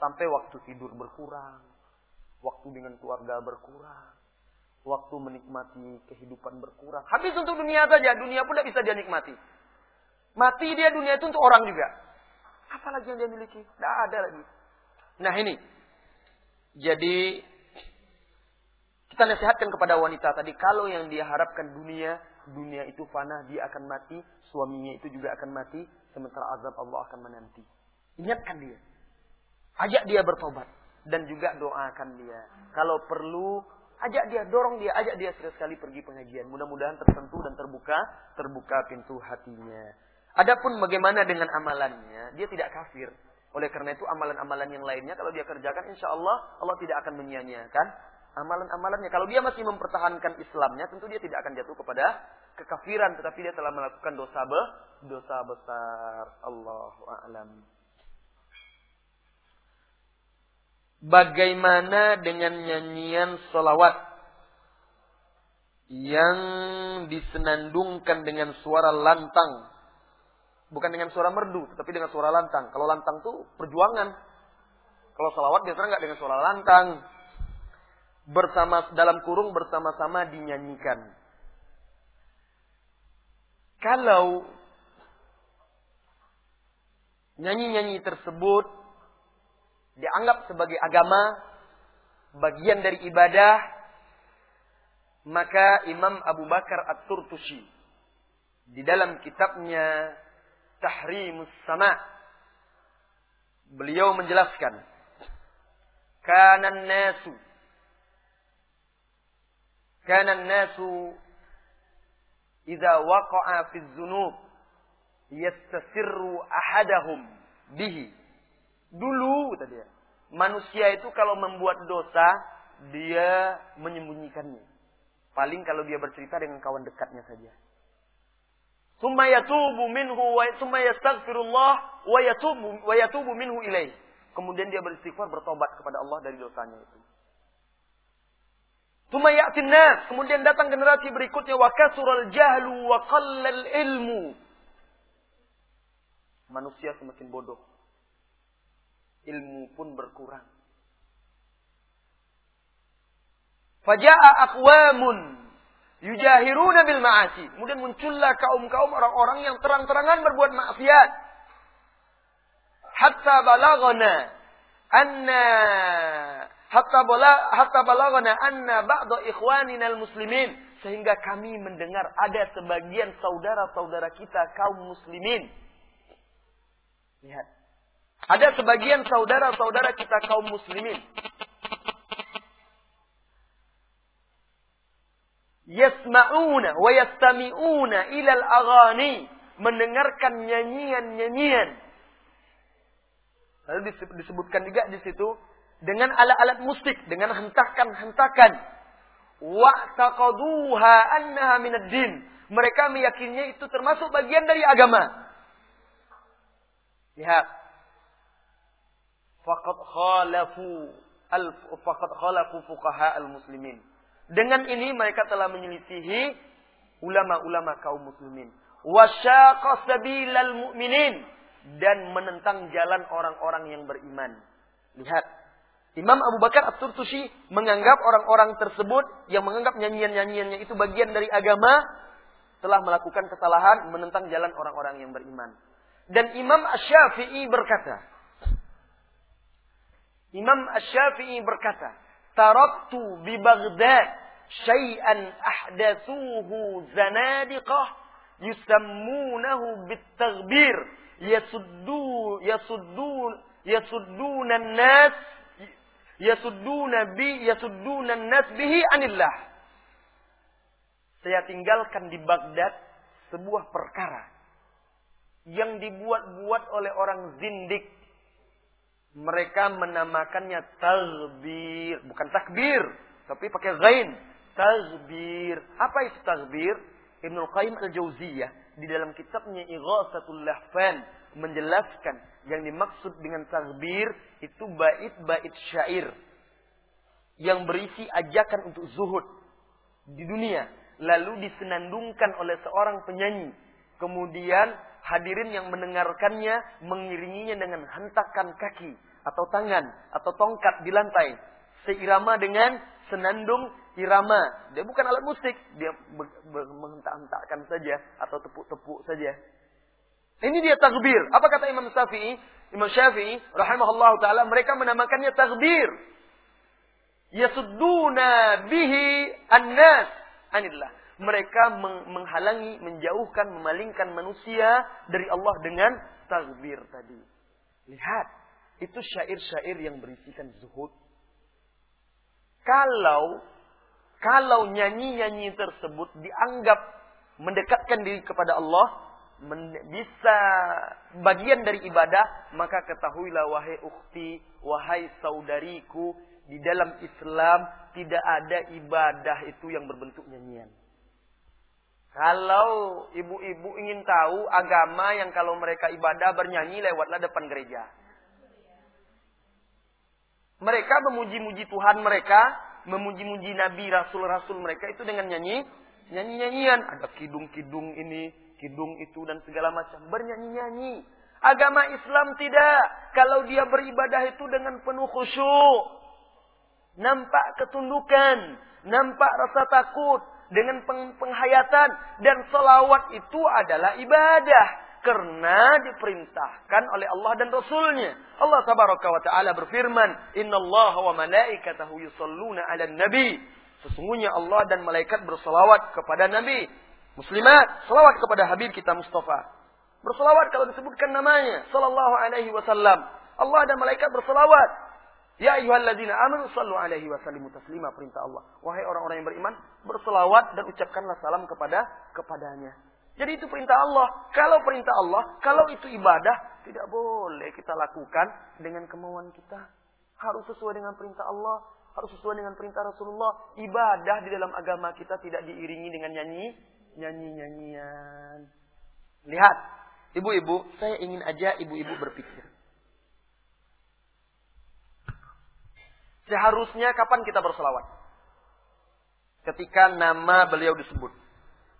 Sampai waktu tidur berkurang. Waktu dengan keluarga berkurang. Waktu menikmati kehidupan berkurang. Habis untuk dunia saja. Dunia pun tidak bisa dia nikmati. Mati dia dunia itu untuk orang juga. Apalagi yang dia miliki? Tidak ada lagi. Nah ini. Jadi kita nasihatkan kepada wanita tadi. Kalau yang dia harapkan dunia. Dunia itu fana. Dia akan mati. Suaminya itu juga akan mati sementara azab Allah akan menanti. Ingatkan dia. Ajak dia bertobat dan juga doakan dia. Kalau perlu, ajak dia, dorong dia, ajak dia sekali-sekali pergi pengajian. Mudah-mudahan tersentuh dan terbuka, terbuka pintu hatinya. Adapun bagaimana dengan amalannya, dia tidak kafir. Oleh karena itu amalan-amalan yang lainnya kalau dia kerjakan insya Allah Allah tidak akan menyia-nyiakan amalan-amalannya. Kalau dia masih mempertahankan Islamnya tentu dia tidak akan jatuh kepada kekafiran tetapi dia telah melakukan dosa be, dosa besar. Allahu a'lam. Bagaimana dengan nyanyian solawat yang disenandungkan dengan suara lantang, bukan dengan suara merdu, tetapi dengan suara lantang. Kalau lantang tuh perjuangan. Kalau solawat biasanya nggak dengan suara lantang. Bersama dalam kurung bersama-sama dinyanyikan. Kalau nyanyi-nyanyi tersebut dianggap sebagai agama, bagian dari ibadah, maka Imam Abu Bakar At-Turtushi di dalam kitabnya Tahrimus Sama beliau menjelaskan kanan nasu kanan nasu idza waqa'a fi dzunub yastasirru ahadahum bihi. Dulu kata dia, manusia itu kalau membuat dosa dia menyembunyikannya. Paling kalau dia bercerita dengan kawan dekatnya saja. Kemudian dia beristighfar bertobat kepada Allah dari dosanya itu. Kemudian datang generasi berikutnya. Wa kasural jahlu wa ilmu. manusia semakin bodoh. Ilmu pun berkurang. Faja'a aqwamun yujahiruna bil ma'asi. Kemudian muncullah kaum-kaum orang-orang yang terang-terangan berbuat maksiat. Hatta balagana anna hatta bala hatta balagana anna ba'da ikhwanina muslimin sehingga kami mendengar ada sebagian saudara-saudara kita kaum muslimin. Lihat. Ada sebagian saudara-saudara kita kaum muslimin. Yasma'una wa yastami'una ilal aghani mendengarkan nyanyian-nyanyian. Lalu disebutkan juga di situ dengan alat-alat musik dengan hentakan-hentakan. Wa taqaduha annaha minad din mereka meyakininya itu termasuk bagian dari agama. Lihat faqad khalafu al faqad khalafu fuqaha al muslimin dengan ini mereka telah menyelisihi ulama-ulama kaum muslimin. Wasyaqa sabilal mu'minin dan menentang jalan orang-orang yang beriman. Lihat, Imam Abu Bakar At-Turtusi menganggap orang-orang tersebut yang menganggap nyanyian-nyanyiannya itu bagian dari agama telah melakukan kesalahan menentang jalan orang-orang yang beriman. Dan Imam Asy-Syafi'i berkata, Imam Asy-Syafi'i berkata, taraktu bi Baghdad syai'an ahdathuhu zanadiqah yusammunahu bitaghbir yasuddu yasuddu yasudduna an-nas yasudduna bi yasudduna an-nas bihi anillah. Saya tinggalkan di Baghdad sebuah perkara yang dibuat-buat oleh orang zindik mereka menamakannya takbir, bukan takbir, tapi pakai ghain. Takbir. Apa itu takbir? Ibnu Qayyim Al-Jauziyah di dalam kitabnya Ighatsatul Lahfan menjelaskan yang dimaksud dengan takbir itu bait-bait syair yang berisi ajakan untuk zuhud di dunia lalu disenandungkan oleh seorang penyanyi kemudian hadirin yang mendengarkannya mengiringinya dengan hentakan kaki atau tangan atau tongkat di lantai seirama dengan senandung irama. Dia bukan alat musik, dia menghentak-hentakkan saja atau tepuk-tepuk saja. Ini dia takbir. Apa kata Imam Syafi'i? Imam Syafi'i rahimahullah taala mereka menamakannya takbir. Yasudduna bihi annas anillah. Mereka menghalangi, menjauhkan, memalingkan manusia dari Allah dengan takbir tadi. Lihat, itu syair-syair yang berisikan zuhud. Kalau kalau nyanyi-nyanyi tersebut dianggap mendekatkan diri kepada Allah, bisa bagian dari ibadah, maka ketahuilah wahai ukhti, wahai saudariku, di dalam Islam tidak ada ibadah itu yang berbentuk nyanyian. Kalau ibu-ibu ingin tahu agama yang kalau mereka ibadah bernyanyi lewatlah depan gereja. Mereka memuji-muji Tuhan mereka, memuji-muji Nabi Rasul-Rasul mereka itu dengan nyanyi, nyanyi-nyanyian. Ada kidung-kidung ini, kidung itu dan segala macam. Bernyanyi-nyanyi. Agama Islam tidak. Kalau dia beribadah itu dengan penuh khusyuk. Nampak ketundukan. Nampak rasa takut. Dengan penghayatan. Dan selawat itu adalah ibadah. Karena diperintahkan oleh Allah dan Rasulnya. Allah tabaraka wa ta'ala berfirman. Inna Allah wa malaikatahu yusalluna ala nabi. Sesungguhnya Allah dan malaikat bersalawat kepada Nabi. Muslimat, salawat kepada Habib kita Mustafa. Bersalawat kalau disebutkan namanya. Sallallahu alaihi wasallam. Allah dan malaikat bersalawat. Ya ayyuhalladzina amanu sallu alaihi wa sallimu taslima perintah Allah. Wahai orang-orang yang beriman, berselawat dan ucapkanlah salam kepada kepadanya. Jadi itu perintah Allah. Kalau perintah Allah, kalau itu ibadah, tidak boleh kita lakukan dengan kemauan kita. Harus sesuai dengan perintah Allah, harus sesuai dengan perintah Rasulullah. Ibadah di dalam agama kita tidak diiringi dengan nyanyi, nyanyi-nyanyian. Lihat, ibu-ibu, saya ingin aja ibu-ibu berpikir. Seharusnya kapan kita berselawat? Ketika nama beliau disebut.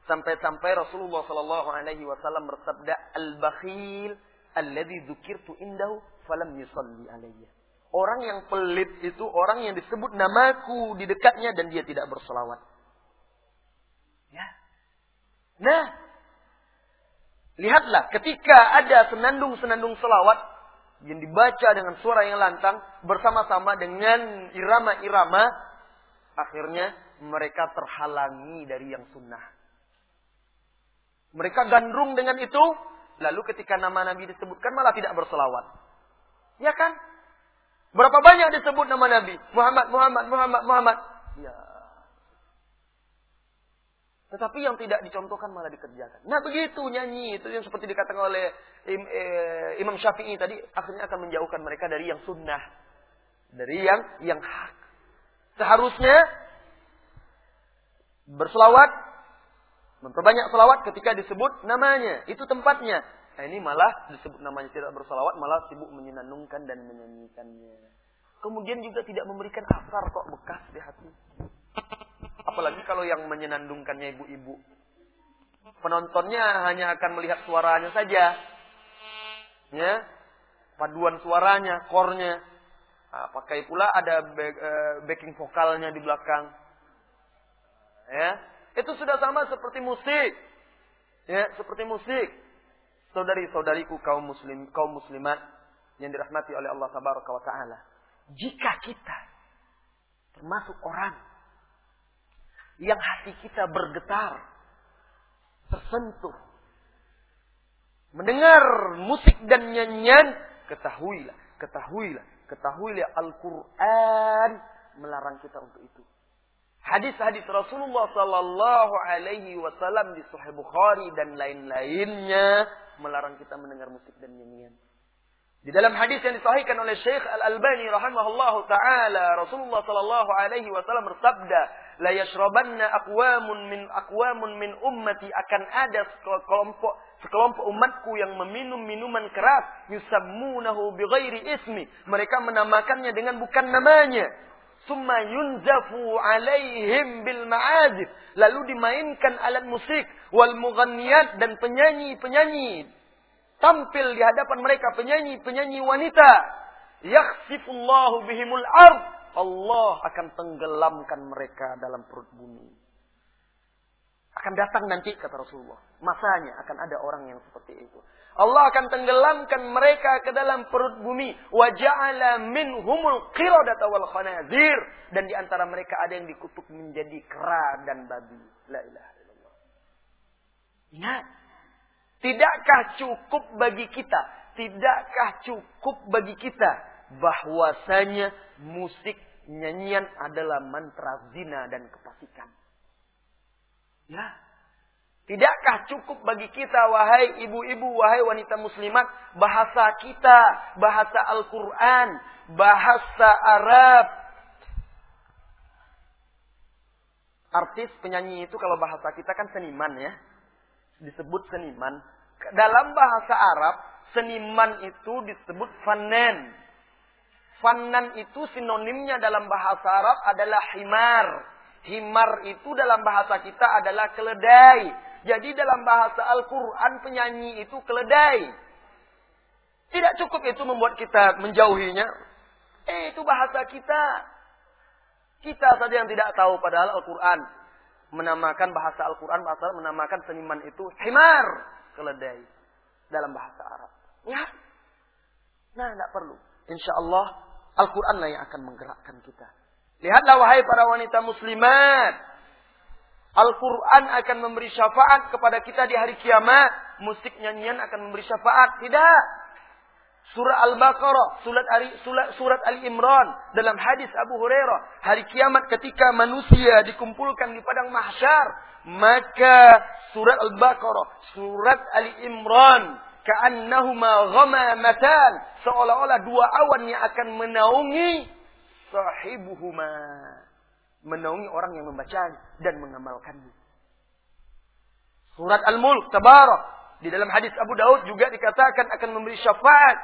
Sampai-sampai Rasulullah Shallallahu Alaihi Wasallam bersabda, al-bakhil alladzi dzukirtu indahu falam yusalli alayya. Orang yang pelit itu orang yang disebut namaku di dekatnya dan dia tidak berselawat. Ya. Nah, lihatlah ketika ada senandung-senandung selawat yang dibaca dengan suara yang lantang bersama-sama dengan irama-irama, akhirnya mereka terhalangi dari yang sunnah. Mereka gandrung dengan itu, lalu ketika nama Nabi disebutkan malah tidak berselawat. Ya kan? Berapa banyak disebut nama Nabi? Muhammad, Muhammad, Muhammad, Muhammad. Ya. Tetapi yang tidak dicontohkan malah dikerjakan. Nah begitu nyanyi itu yang seperti dikatakan oleh eh, Imam Syafi'i tadi akhirnya akan menjauhkan mereka dari yang sunnah, dari yang yang hak. Seharusnya berselawat, memperbanyak selawat ketika disebut namanya. Itu tempatnya. Nah ini malah disebut namanya tidak bersalawat, malah sibuk menyenandungkan dan menyanyikannya. Kemudian juga tidak memberikan asar kok bekas di hati. Apalagi kalau yang menyenandungkannya ibu-ibu. Penontonnya hanya akan melihat suaranya saja. Ya, paduan suaranya, kornya. Nah, pakai pula ada eh, backing vokalnya di belakang. Ya, itu sudah sama seperti musik. Ya, seperti musik saudari-saudariku kaum muslim kaum muslimat yang dirahmati oleh Allah tabaraka wa taala. Jika kita termasuk orang yang hati kita bergetar, tersentuh, mendengar musik dan nyanyian, ketahuilah, ketahuilah, ketahuilah Al-Quran melarang kita untuk itu. Hadis-hadis Rasulullah Sallallahu Alaihi Wasallam di Sahih Bukhari dan lain-lainnya melarang kita mendengar musik dan nyanyian. Di dalam hadis yang disahihkan oleh Syekh Al-Albani rahimahullahu taala, Rasulullah sallallahu alaihi wasallam bersabda, "La yashrabanna aqwamun min aqwamun min ummati akan ada sekelompok sekelompok umatku yang meminum minuman keras yusammunahu bighairi ismi. Mereka menamakannya dengan bukan namanya. Summa yunzafu alaihim bil ma'azif. Lalu dimainkan alat musik wal mughanniyat dan penyanyi-penyanyi tampil di hadapan mereka penyanyi-penyanyi wanita. Yakhsifullahu bihimul ard. Allah akan tenggelamkan mereka dalam perut bumi. Akan datang nanti kata Rasulullah. Masanya akan ada orang yang seperti itu. Allah akan tenggelamkan mereka ke dalam perut bumi. Wa ja'ala minhumul qiradata wal khanazir. Dan di antara mereka ada yang dikutuk menjadi kera dan babi. La ilaha illallah. Ingat. Tidakkah cukup bagi kita? Tidakkah cukup bagi kita bahwasanya musik nyanyian adalah mantra zina dan kefasikan? Ya. Tidakkah cukup bagi kita wahai ibu-ibu, wahai wanita muslimat, bahasa kita, bahasa Al-Qur'an, bahasa Arab. Artis penyanyi itu kalau bahasa kita kan seniman ya. Disebut seniman dalam bahasa Arab, seniman itu disebut fanan. Fanan itu sinonimnya dalam bahasa Arab adalah himar. Himar itu dalam bahasa kita adalah keledai. Jadi dalam bahasa Al-Quran penyanyi itu keledai. Tidak cukup itu membuat kita menjauhinya. Eh itu bahasa kita. Kita saja yang tidak tahu padahal Al-Quran menamakan bahasa Al-Quran, bahasa menamakan seniman itu himar keledai dalam bahasa Arab. Ya. Nah, tidak perlu. Insya Allah Al-Quran lah yang akan menggerakkan kita. Lihatlah wahai para wanita muslimat. Al-Quran akan memberi syafaat kepada kita di hari kiamat. Musik nyanyian akan memberi syafaat. Tidak. Surah Al-Baqarah, surat Ali, surat, surat Ali Imran dalam hadis Abu Hurairah, hari kiamat ketika manusia dikumpulkan di padang mahsyar, maka surat Al-Baqarah, surat Ali Imran, ka'annahuma ghamamatan, seolah-olah dua awan yang akan menaungi sahibuhuma, menaungi orang yang membaca dan mengamalkannya. Surat Al-Mulk, Tabarak, di dalam hadis Abu Daud juga dikatakan akan memberi syafaat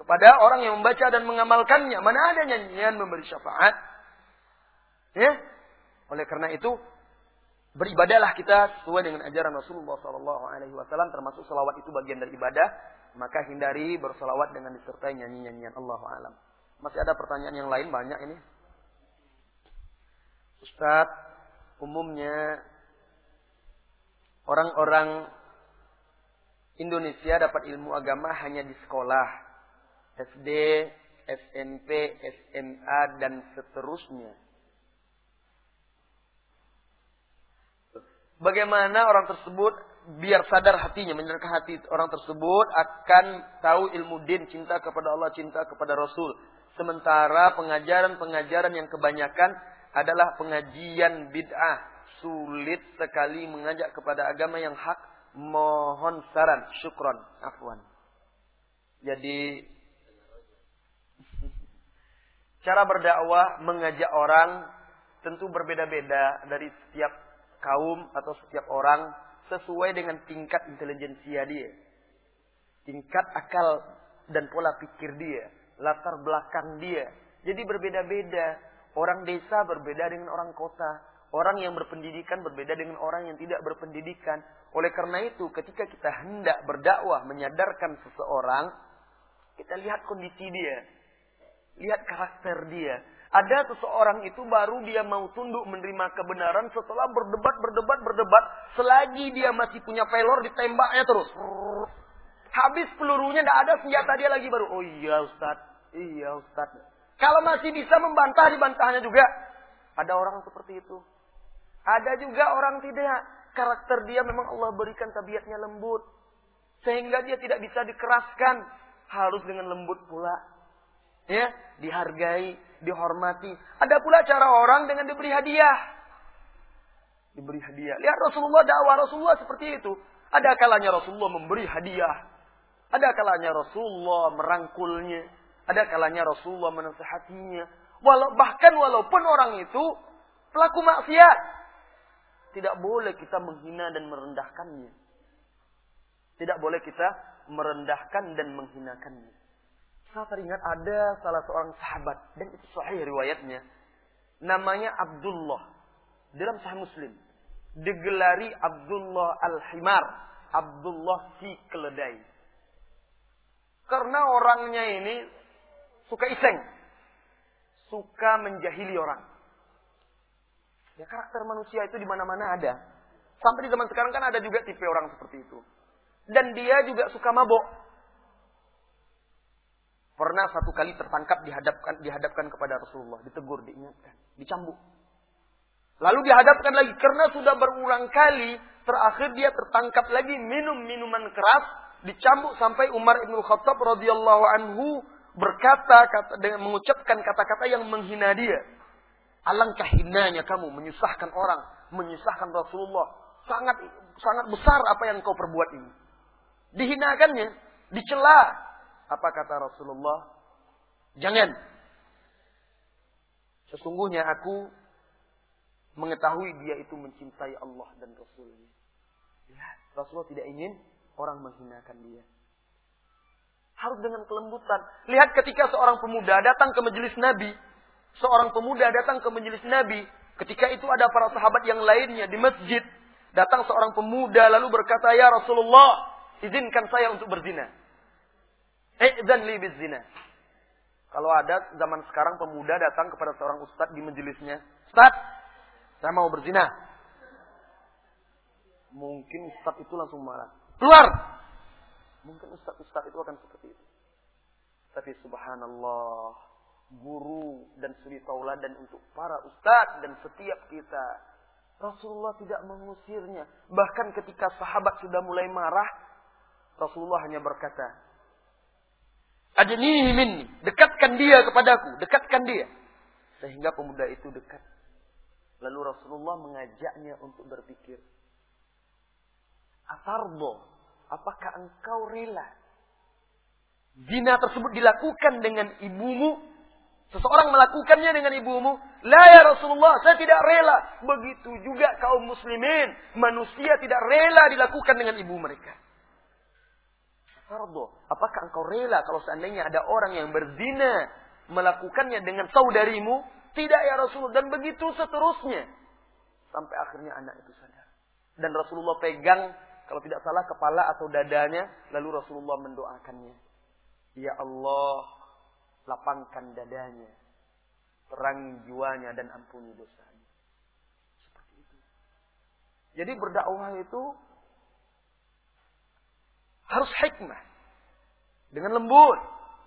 kepada orang yang membaca dan mengamalkannya. Mana ada nyanyian memberi syafaat? Ya. Oleh karena itu, Beribadahlah kita sesuai dengan ajaran Rasulullah Sallallahu Alaihi Wasallam, termasuk selawat itu bagian dari ibadah. Maka hindari berselawat dengan disertai nyanyi-nyanyian Allah alam. Masih ada pertanyaan yang lain banyak ini. Ustadz, umumnya orang-orang Indonesia dapat ilmu agama hanya di sekolah, SD, SMP, SMA, dan seterusnya. Bagaimana orang tersebut biar sadar hatinya, menyenangkan hati orang tersebut akan tahu ilmu din, cinta kepada Allah, cinta kepada Rasul. Sementara pengajaran-pengajaran yang kebanyakan adalah pengajian bid'ah. Sulit sekali mengajak kepada agama yang hak. Mohon saran, syukron, afwan. Jadi Cara berdakwah mengajak orang tentu berbeda-beda dari setiap kaum atau setiap orang sesuai dengan tingkat intelijensia dia. Tingkat akal dan pola pikir dia, latar belakang dia. Jadi berbeda-beda. Orang desa berbeda dengan orang kota. Orang yang berpendidikan berbeda dengan orang yang tidak berpendidikan. Oleh karena itu, ketika kita hendak berdakwah menyadarkan seseorang, kita lihat kondisi dia Lihat karakter dia. Ada seseorang itu baru dia mau tunduk menerima kebenaran setelah berdebat, berdebat, berdebat. Selagi dia masih punya pelor ditembaknya terus. Habis pelurunya tidak ada senjata dia lagi baru. Oh iya Ustaz. Iya Ustaz. Kalau masih bisa membantah dibantahnya juga. Ada orang seperti itu. Ada juga orang tidak. Karakter dia memang Allah berikan tabiatnya lembut. Sehingga dia tidak bisa dikeraskan. Harus dengan lembut pula ya dihargai, dihormati. Ada pula cara orang dengan diberi hadiah. Diberi hadiah. Lihat Rasulullah dakwah Rasulullah seperti itu. Ada kalanya Rasulullah memberi hadiah. Ada kalanya Rasulullah merangkulnya. Ada kalanya Rasulullah menasehatinya. Walau, bahkan walaupun orang itu pelaku maksiat. Tidak boleh kita menghina dan merendahkannya. Tidak boleh kita merendahkan dan menghinakannya. Saya teringat ada salah seorang sahabat dan itu sahih riwayatnya. Namanya Abdullah. Dalam sahih Muslim. Digelari Abdullah Al-Himar. Abdullah si keledai. Karena orangnya ini suka iseng. Suka menjahili orang. Ya karakter manusia itu di mana-mana ada. Sampai di zaman sekarang kan ada juga tipe orang seperti itu. Dan dia juga suka mabok. Pernah satu kali tertangkap dihadapkan dihadapkan kepada Rasulullah, ditegur, diingatkan, dicambuk. Lalu dihadapkan lagi karena sudah berulang kali terakhir dia tertangkap lagi minum minuman keras, dicambuk sampai Umar bin Khattab radhiyallahu anhu berkata kata dengan mengucapkan kata-kata yang menghina dia. Alangkah hinanya kamu menyusahkan orang, menyusahkan Rasulullah. Sangat sangat besar apa yang kau perbuat ini. Dihinakannya, dicela, apa kata Rasulullah? Jangan. Sesungguhnya aku mengetahui dia itu mencintai Allah dan Rasulnya. Ya, Rasulullah tidak ingin orang menghinakan dia. Harus dengan kelembutan. Lihat ketika seorang pemuda datang ke majelis Nabi. Seorang pemuda datang ke majelis Nabi. Ketika itu ada para sahabat yang lainnya di masjid. Datang seorang pemuda lalu berkata, Ya Rasulullah, izinkan saya untuk berzina. I'zan li bizina. Kalau ada zaman sekarang pemuda datang kepada seorang ustadz di majelisnya. Ustadz, saya mau berzina. Mungkin ustadz itu langsung marah. Keluar! Mungkin ustadz-ustadz itu akan seperti itu. Tapi subhanallah, guru dan suri tauladan untuk para ustadz dan setiap kita. Rasulullah tidak mengusirnya. Bahkan ketika sahabat sudah mulai marah, Rasulullah hanya berkata, Adnihi minni. Dekatkan dia kepadaku. Dekatkan dia. Sehingga pemuda itu dekat. Lalu Rasulullah mengajaknya untuk berpikir. Atardo. Apakah engkau rela? Zina tersebut dilakukan dengan ibumu. Seseorang melakukannya dengan ibumu. La ya Rasulullah, saya tidak rela. Begitu juga kaum muslimin. Manusia tidak rela dilakukan dengan ibu mereka. Fardo. Apakah engkau rela kalau seandainya ada orang yang berzina melakukannya dengan saudarimu? Tidak ya Rasul. Dan begitu seterusnya. Sampai akhirnya anak itu sadar. Dan Rasulullah pegang, kalau tidak salah, kepala atau dadanya. Lalu Rasulullah mendoakannya. Ya Allah, lapangkan dadanya. Terangi jiwanya dan ampuni dosanya. Seperti itu. Jadi berdakwah itu harus hikmah. Dengan lembut.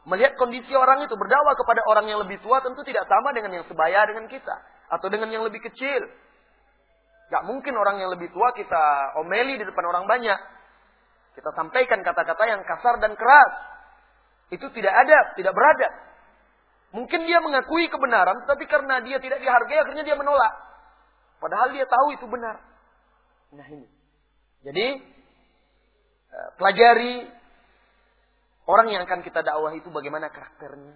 Melihat kondisi orang itu berdakwah kepada orang yang lebih tua tentu tidak sama dengan yang sebaya dengan kita. Atau dengan yang lebih kecil. Gak mungkin orang yang lebih tua kita omeli di depan orang banyak. Kita sampaikan kata-kata yang kasar dan keras. Itu tidak ada, tidak beradab. Mungkin dia mengakui kebenaran, tapi karena dia tidak dihargai, akhirnya dia menolak. Padahal dia tahu itu benar. Nah ini. Jadi, eh, pelajari orang yang akan kita dakwah itu bagaimana karakternya.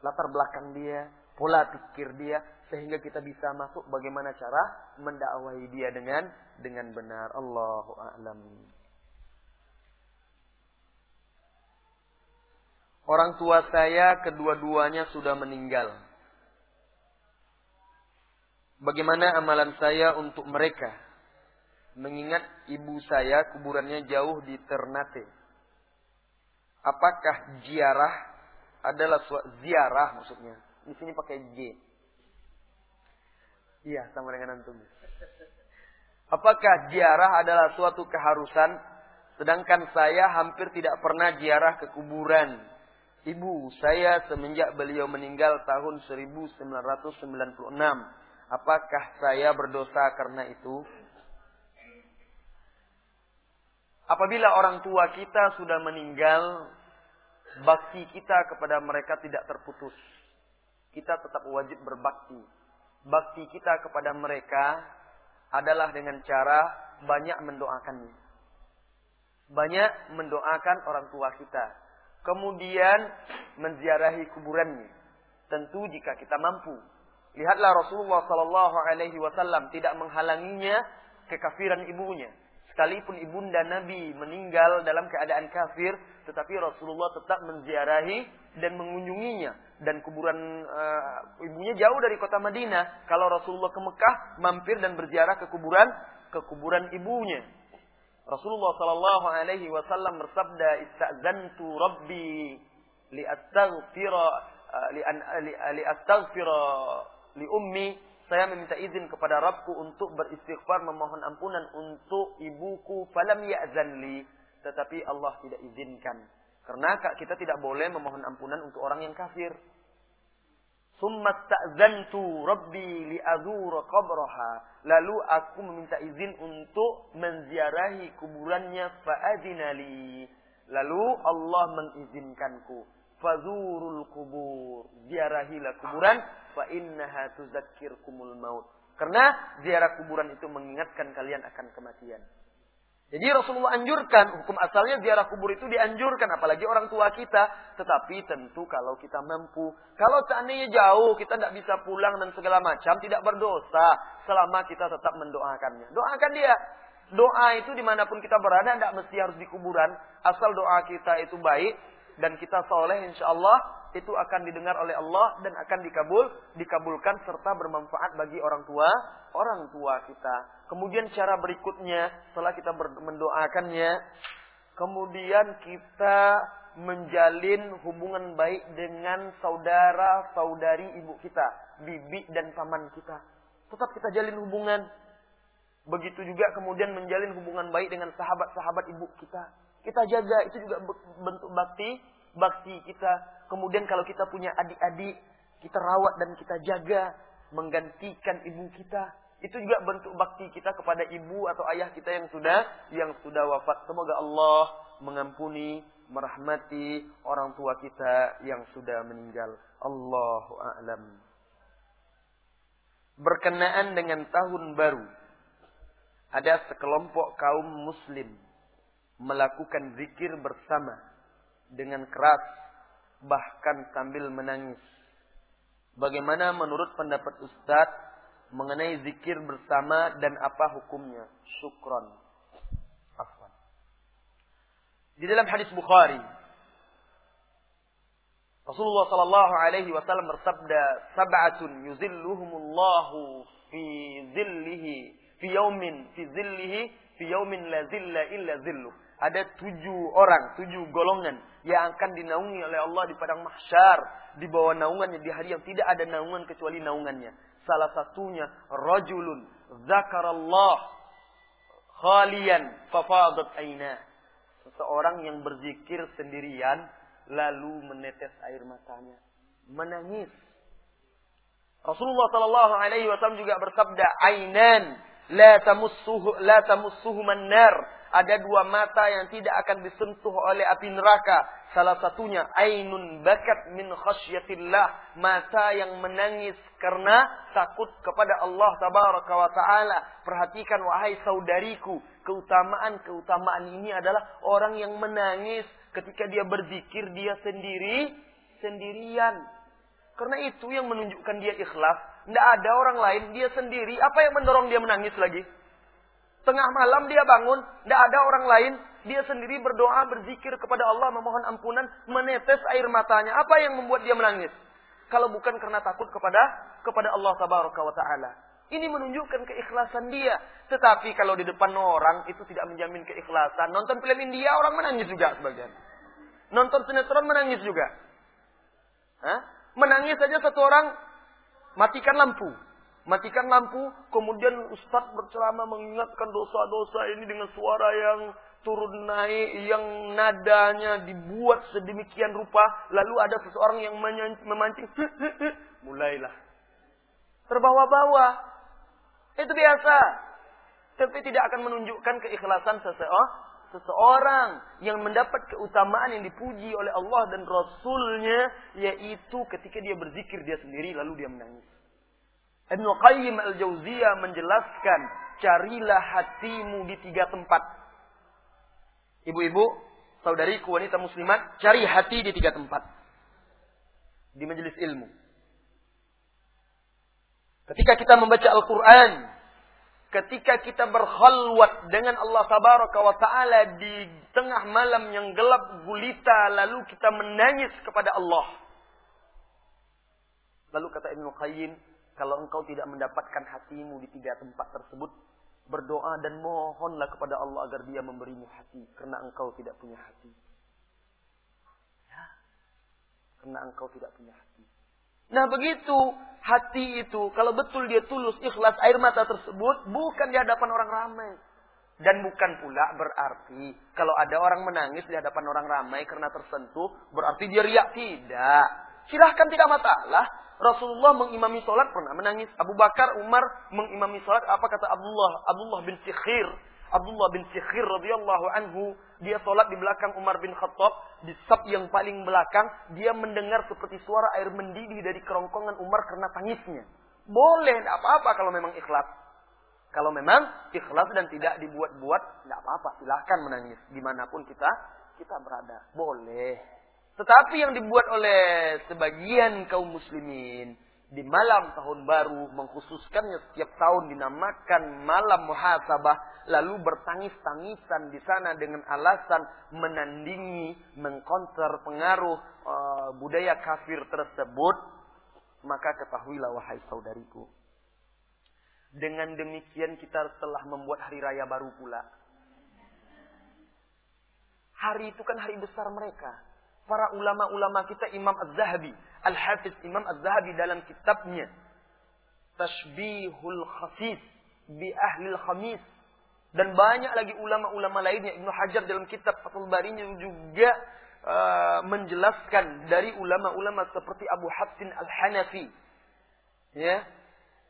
Latar belakang dia, pola pikir dia, sehingga kita bisa masuk bagaimana cara mendakwahi dia dengan dengan benar. Allahu a'lam. Orang tua saya kedua-duanya sudah meninggal. Bagaimana amalan saya untuk mereka? Mengingat ibu saya kuburannya jauh di Ternate. Apakah ziarah adalah ziarah maksudnya? Di sini pakai J. Iya, sama dengan antum. Apakah ziarah adalah suatu keharusan sedangkan saya hampir tidak pernah ziarah ke kuburan? Ibu saya semenjak beliau meninggal tahun 1996. Apakah saya berdosa karena itu? Apabila orang tua kita sudah meninggal, bakti kita kepada mereka tidak terputus. Kita tetap wajib berbakti bakti kita kepada mereka adalah dengan cara banyak mendoakannya. Banyak mendoakan orang tua kita. Kemudian menziarahi kuburannya. Tentu jika kita mampu. Lihatlah Rasulullah Sallallahu Alaihi Wasallam tidak menghalanginya kekafiran ibunya. Sekalipun ibunda Nabi meninggal dalam keadaan kafir, tetapi Rasulullah tetap menziarahi dan mengunjunginya dan kuburan uh, ibunya jauh dari kota Madinah. Kalau Rasulullah ke Mekah, mampir dan berziarah ke kuburan ke kuburan ibunya. Rasulullah sallallahu alaihi wasallam bersabda, "Istazantu Rabbi li astaghfira uh, li, an, li, li astaghfira li ummi." Saya meminta izin kepada Rabbku untuk beristighfar memohon ampunan untuk ibuku falam ya'zan li, tetapi Allah tidak izinkan. Karena kita tidak boleh memohon ampunan untuk orang yang kafir. Summa ta'zantu rabbi li'azura qabraha. Lalu aku meminta izin untuk menziarahi kuburannya fa'adinali. Lalu Allah mengizinkanku. Fazurul kubur. Ziarahilah kuburan. Fa innaha tuzakkirkumul maut. Karena ziarah kuburan itu mengingatkan kalian akan kematian. Jadi Rasulullah anjurkan, hukum asalnya ziarah kubur itu dianjurkan, apalagi orang tua kita. Tetapi tentu kalau kita mampu, kalau seandainya jauh, kita tidak bisa pulang dan segala macam, tidak berdosa selama kita tetap mendoakannya. Doakan dia. Doa itu di mana pun kita berada, tidak mesti harus di kuburan. Asal doa kita itu baik, dan kita soleh insya Allah itu akan didengar oleh Allah dan akan dikabul, dikabulkan serta bermanfaat bagi orang tua, orang tua kita. Kemudian cara berikutnya setelah kita mendoakannya, kemudian kita menjalin hubungan baik dengan saudara-saudari ibu kita, bibi dan paman kita. Tetap kita jalin hubungan. Begitu juga kemudian menjalin hubungan baik dengan sahabat-sahabat ibu kita. Kita jaga, itu juga bentuk bakti bakti kita. Kemudian kalau kita punya adik-adik, kita rawat dan kita jaga, menggantikan ibu kita. Itu juga bentuk bakti kita kepada ibu atau ayah kita yang sudah yang sudah wafat. Semoga Allah mengampuni, merahmati orang tua kita yang sudah meninggal. Allahu a'lam. Berkenaan dengan tahun baru, ada sekelompok kaum muslim melakukan zikir bersama dengan keras bahkan sambil menangis. Bagaimana menurut pendapat Ustadz mengenai zikir bersama dan apa hukumnya? Syukron. Afwan. Di dalam hadis Bukhari, Rasulullah sallallahu alaihi wasallam bersabda, "Sab'atun yuzilluhumullahu fi zillihi fi yaumin fi zillihi fi yaumin la zilla illa zillu. Ada tujuh orang, tujuh golongan yang akan dinaungi oleh Allah di padang mahsyar di bawah naungannya di hari yang tidak ada naungan kecuali naungannya. Salah satunya rajulun zakarallah khalian fafadat aina. Seseorang yang berzikir sendirian lalu menetes air matanya, menangis. Rasulullah Shallallahu Alaihi Wasallam juga bersabda, "Ainan la tamussuhu la tamussuhu manar." Ada dua mata yang tidak akan disentuh oleh api neraka. Salah satunya ainun bakat min khasyatillah, mata yang menangis karena takut kepada Allah tabaraka wa taala. Perhatikan wahai saudariku, keutamaan-keutamaan ini adalah orang yang menangis ketika dia berzikir dia sendiri sendirian. Karena itu yang menunjukkan dia ikhlas. Tidak ada orang lain, dia sendiri. Apa yang mendorong dia menangis lagi? Tengah malam dia bangun, tidak ada orang lain. Dia sendiri berdoa, berzikir kepada Allah, memohon ampunan, menetes air matanya. Apa yang membuat dia menangis? Kalau bukan karena takut kepada kepada Allah Tabaraka wa Ta'ala. Ini menunjukkan keikhlasan dia. Tetapi kalau di depan orang itu tidak menjamin keikhlasan. Nonton film India orang menangis juga sebagian. Nonton sinetron menangis juga. Hah? Menangis saja satu orang matikan lampu matikan lampu, kemudian Ustadz berceramah mengingatkan dosa-dosa ini dengan suara yang turun naik, yang nadanya dibuat sedemikian rupa, lalu ada seseorang yang memancing, mulailah. Terbawa-bawa. Itu biasa. Tapi tidak akan menunjukkan keikhlasan seseorang, seseorang yang mendapat keutamaan yang dipuji oleh Allah dan Rasulnya, yaitu ketika dia berzikir dia sendiri, lalu dia menangis. Ibnu Qayyim al-Jauziyah menjelaskan, carilah hatimu di tiga tempat. Ibu-ibu, saudariku wanita muslimat, cari hati di tiga tempat. Di majelis ilmu. Ketika kita membaca Al-Quran, ketika kita berkhalwat dengan Allah Tabaraka wa Ta'ala di tengah malam yang gelap gulita, lalu kita menangis kepada Allah. Lalu kata Ibnu Qayyim, kalau engkau tidak mendapatkan hatimu di tiga tempat tersebut, berdoa dan mohonlah kepada Allah agar dia memberimu hati. Karena engkau tidak punya hati. Ya. Karena engkau tidak punya hati. Nah begitu hati itu, kalau betul dia tulus, ikhlas, air mata tersebut, bukan di hadapan orang ramai. Dan bukan pula berarti kalau ada orang menangis di hadapan orang ramai karena tersentuh, berarti dia riak. Tidak. Silahkan tidak masalah. Rasulullah mengimami sholat pernah menangis. Abu Bakar, Umar mengimami sholat. Apa kata Abdullah? Abdullah bin Sikhir. Abdullah bin Sikhir radhiyallahu anhu. Dia sholat di belakang Umar bin Khattab. Di sab yang paling belakang. Dia mendengar seperti suara air mendidih dari kerongkongan Umar karena tangisnya. Boleh, tidak apa-apa kalau memang ikhlas. Kalau memang ikhlas dan tidak dibuat-buat, tidak apa-apa. Silahkan menangis. Di mana pun kita kita berada. Boleh. Tetapi yang dibuat oleh sebagian kaum muslimin di malam tahun baru mengkhususkannya setiap tahun dinamakan malam muhasabah lalu bertangis-tangisan di sana dengan alasan menandingi mengkonter pengaruh uh, budaya kafir tersebut. Maka ketahuilah wahai saudariku dengan demikian kita telah membuat hari raya baru pula. Hari itu kan hari besar mereka para ulama-ulama kita Imam Az-Zahabi, Al-Hafiz Imam Az-Zahabi dalam kitabnya. Tashbihul Khasis. Bi Ahlil Khamis. Dan banyak lagi ulama-ulama lainnya. Ibnu Hajar dalam kitab Fathul Barinya juga uh, menjelaskan dari ulama-ulama seperti Abu Hafsin Al-Hanafi. Ya.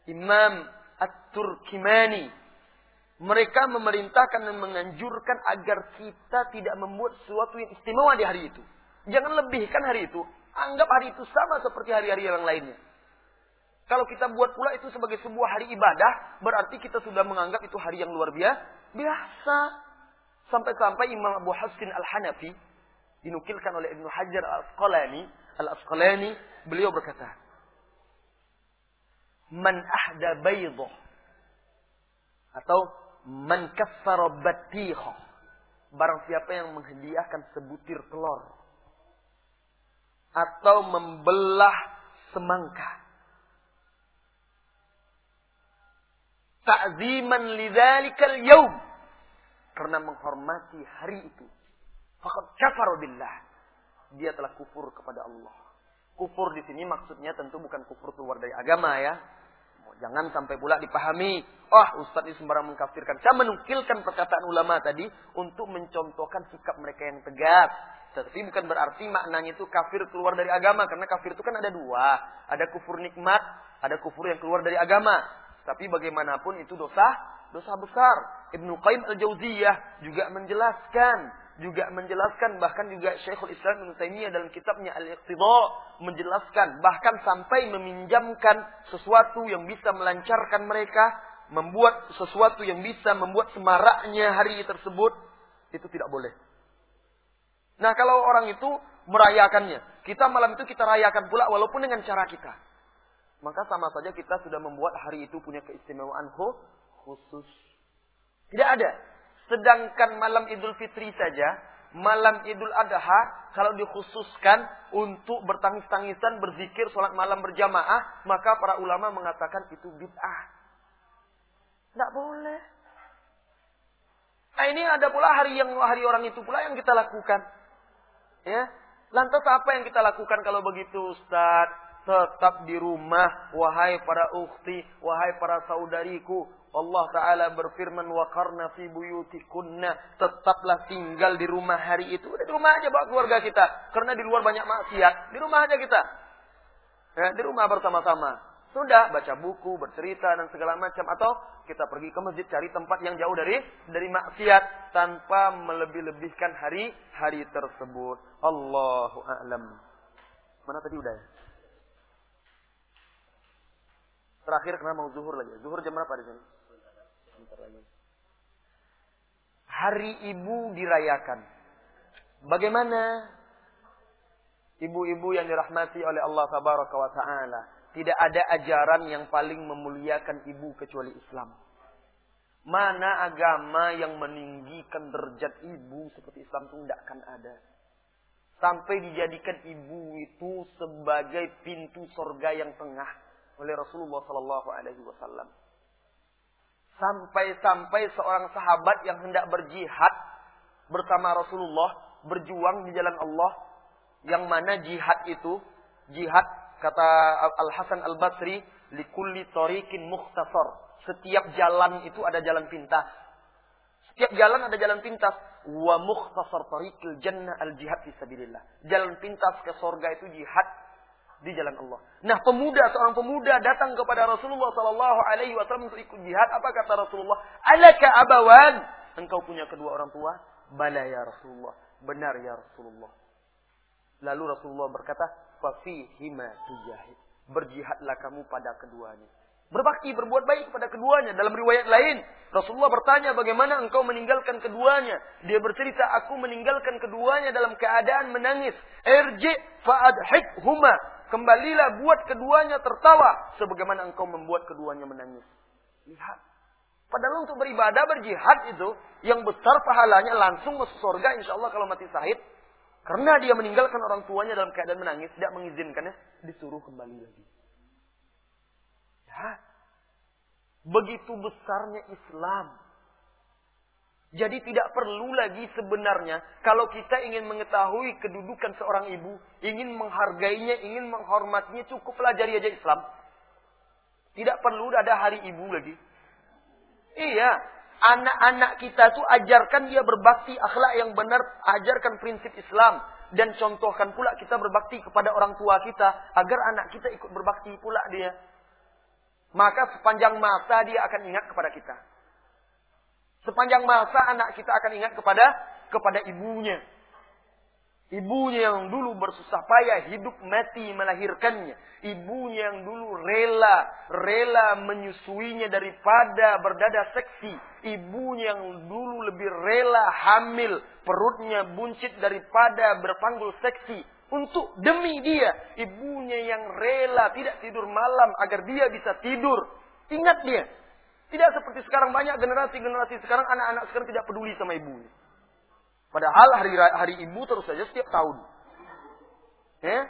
Imam At-Turkimani. Mereka memerintahkan dan menganjurkan agar kita tidak membuat sesuatu yang istimewa di hari itu Jangan lebihkan hari itu. Anggap hari itu sama seperti hari-hari yang lainnya. Kalau kita buat pula itu sebagai sebuah hari ibadah, berarti kita sudah menganggap itu hari yang luar biasa. Biasa. Sampai-sampai Imam Abu Hasin Al-Hanafi, dinukilkan oleh Ibnu Hajar Al-Asqalani, Al-Asqalani, beliau berkata, Man ahda atau man batihah, barang siapa yang menghadiahkan sebutir telur, atau membelah semangka. ta'ziman lidzalikal yaum karena menghormati hari itu faqad kafara billah dia telah kufur kepada Allah kufur di sini maksudnya tentu bukan kufur keluar dari agama ya Jangan sampai pula dipahami, oh Ustadz ini sembarang mengkafirkan. Saya menukilkan perkataan ulama tadi untuk mencontohkan sikap mereka yang tegas. Tapi bukan berarti maknanya itu kafir keluar dari agama. Karena kafir itu kan ada dua. Ada kufur nikmat, ada kufur yang keluar dari agama. Tapi bagaimanapun itu dosa, dosa besar. Ibnu Qayyim al-Jauziyah juga menjelaskan juga menjelaskan bahkan juga Syekhul Islam Ibnu Taimiyah dalam kitabnya Al-Iqtidha menjelaskan bahkan sampai meminjamkan sesuatu yang bisa melancarkan mereka, membuat sesuatu yang bisa membuat semaraknya hari tersebut itu tidak boleh. Nah, kalau orang itu merayakannya, kita malam itu kita rayakan pula walaupun dengan cara kita. Maka sama saja kita sudah membuat hari itu punya keistimewaan khusus. Tidak ada Sedangkan malam Idul Fitri saja, malam Idul Adha, kalau dikhususkan untuk bertangis-tangisan, berzikir, sholat malam berjamaah, maka para ulama mengatakan itu bid'ah. Tidak boleh. Nah ini ada pula hari yang hari orang itu pula yang kita lakukan. Ya, lantas apa yang kita lakukan kalau begitu Ustaz? Tetap di rumah, wahai para ukhti, wahai para saudariku, Allah Ta'ala berfirman, wa karna fi buyutikunna. Tetaplah tinggal di rumah hari itu. Udah di rumah aja bawa keluarga kita. Karena di luar banyak maksiat. Di rumah aja kita. Ya, di rumah bersama-sama. Sudah baca buku, bercerita dan segala macam atau kita pergi ke masjid cari tempat yang jauh dari dari maksiat tanpa melebih-lebihkan hari-hari tersebut. Allahu a'lam. Mana tadi udah ya? Terakhir karena mau zuhur lagi. Zuhur jam berapa di sini? Hari Ibu dirayakan. Bagaimana ibu-ibu yang dirahmati oleh Allah Tabaraka wa taala? Tidak ada ajaran yang paling memuliakan ibu kecuali Islam. Mana agama yang meninggikan derajat ibu seperti Islam itu tidak akan ada. Sampai dijadikan ibu itu sebagai pintu sorga yang tengah oleh Rasulullah Sallallahu Alaihi Wasallam. Sampai-sampai seorang sahabat yang hendak berjihad bersama Rasulullah, berjuang di jalan Allah, yang mana jihad itu, jihad kata Al Hasan Al Basri, likulli tariqin mukhtasar. Setiap jalan itu ada jalan pintas. Setiap jalan ada jalan pintas. Wa mukhtasar tariqil jannah al jihad fi sabilillah. Jalan pintas ke sorga itu jihad di jalan Allah. Nah, pemuda seorang pemuda datang kepada Rasulullah Sallallahu Alaihi Wasallam untuk ikut jihad. Apa kata Rasulullah? Alaka abawan. Engkau punya kedua orang tua? Bala ya Rasulullah. Benar ya Rasulullah. Lalu Rasulullah berkata, Fafihima tujahid. Berjihadlah kamu pada keduanya. Berbakti, berbuat baik kepada keduanya. Dalam riwayat lain, Rasulullah bertanya bagaimana engkau meninggalkan keduanya. Dia bercerita, aku meninggalkan keduanya dalam keadaan menangis. Fa'adhik huma. Kembalilah buat keduanya tertawa. Sebagaimana engkau membuat keduanya menangis. Lihat. Padahal untuk beribadah, berjihad itu, yang besar pahalanya langsung masuk surga insya Allah kalau mati sahid. Karena dia meninggalkan orang tuanya dalam keadaan menangis, tidak mengizinkannya, disuruh kembali lagi. Ya. Begitu besarnya Islam. Jadi tidak perlu lagi sebenarnya kalau kita ingin mengetahui kedudukan seorang ibu, ingin menghargainya, ingin menghormatinya, cukup pelajari aja Islam. Tidak perlu ada hari ibu lagi. Iya, anak-anak kita tuh ajarkan dia berbakti akhlak yang benar, ajarkan prinsip Islam dan contohkan pula kita berbakti kepada orang tua kita agar anak kita ikut berbakti pula dia maka sepanjang masa dia akan ingat kepada kita. Sepanjang masa anak kita akan ingat kepada kepada ibunya. Ibunya yang dulu bersusah payah hidup mati melahirkannya. Ibunya yang dulu rela, rela menyusuinya daripada berdada seksi. Ibunya yang dulu lebih rela hamil, perutnya buncit daripada berpanggul seksi untuk demi dia, ibunya yang rela tidak tidur malam agar dia bisa tidur. Ingat dia. Tidak seperti sekarang banyak generasi-generasi sekarang anak-anak sekarang tidak peduli sama ibunya. Padahal hari hari ibu terus saja setiap tahun. Ya?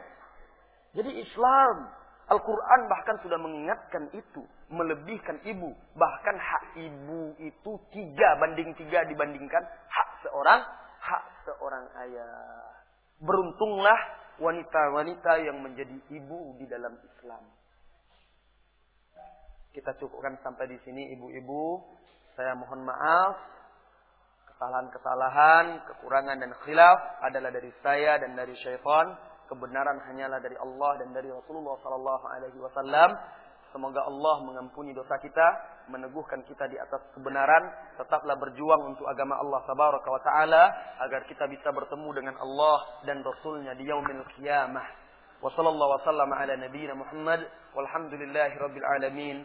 Jadi Islam Al-Quran bahkan sudah mengingatkan itu. Melebihkan ibu. Bahkan hak ibu itu tiga banding tiga dibandingkan hak seorang hak seorang ayah. Beruntunglah wanita-wanita yang menjadi ibu di dalam Islam. Kita cukupkan sampai di sini ibu-ibu. Saya mohon maaf. Kesalahan-kesalahan, kekurangan dan khilaf adalah dari saya dan dari syaitan kebenaran hanyalah dari Allah dan dari Rasulullah sallallahu alaihi wasallam. Semoga Allah mengampuni dosa kita, meneguhkan kita di atas kebenaran, tetaplah berjuang untuk agama Allah tabaraka wa taala agar kita bisa bertemu dengan Allah dan Rasulnya di yaumil qiyamah. Wa sallallahu wa ala nabiyyina Muhammad walhamdulillahi rabbil alamin.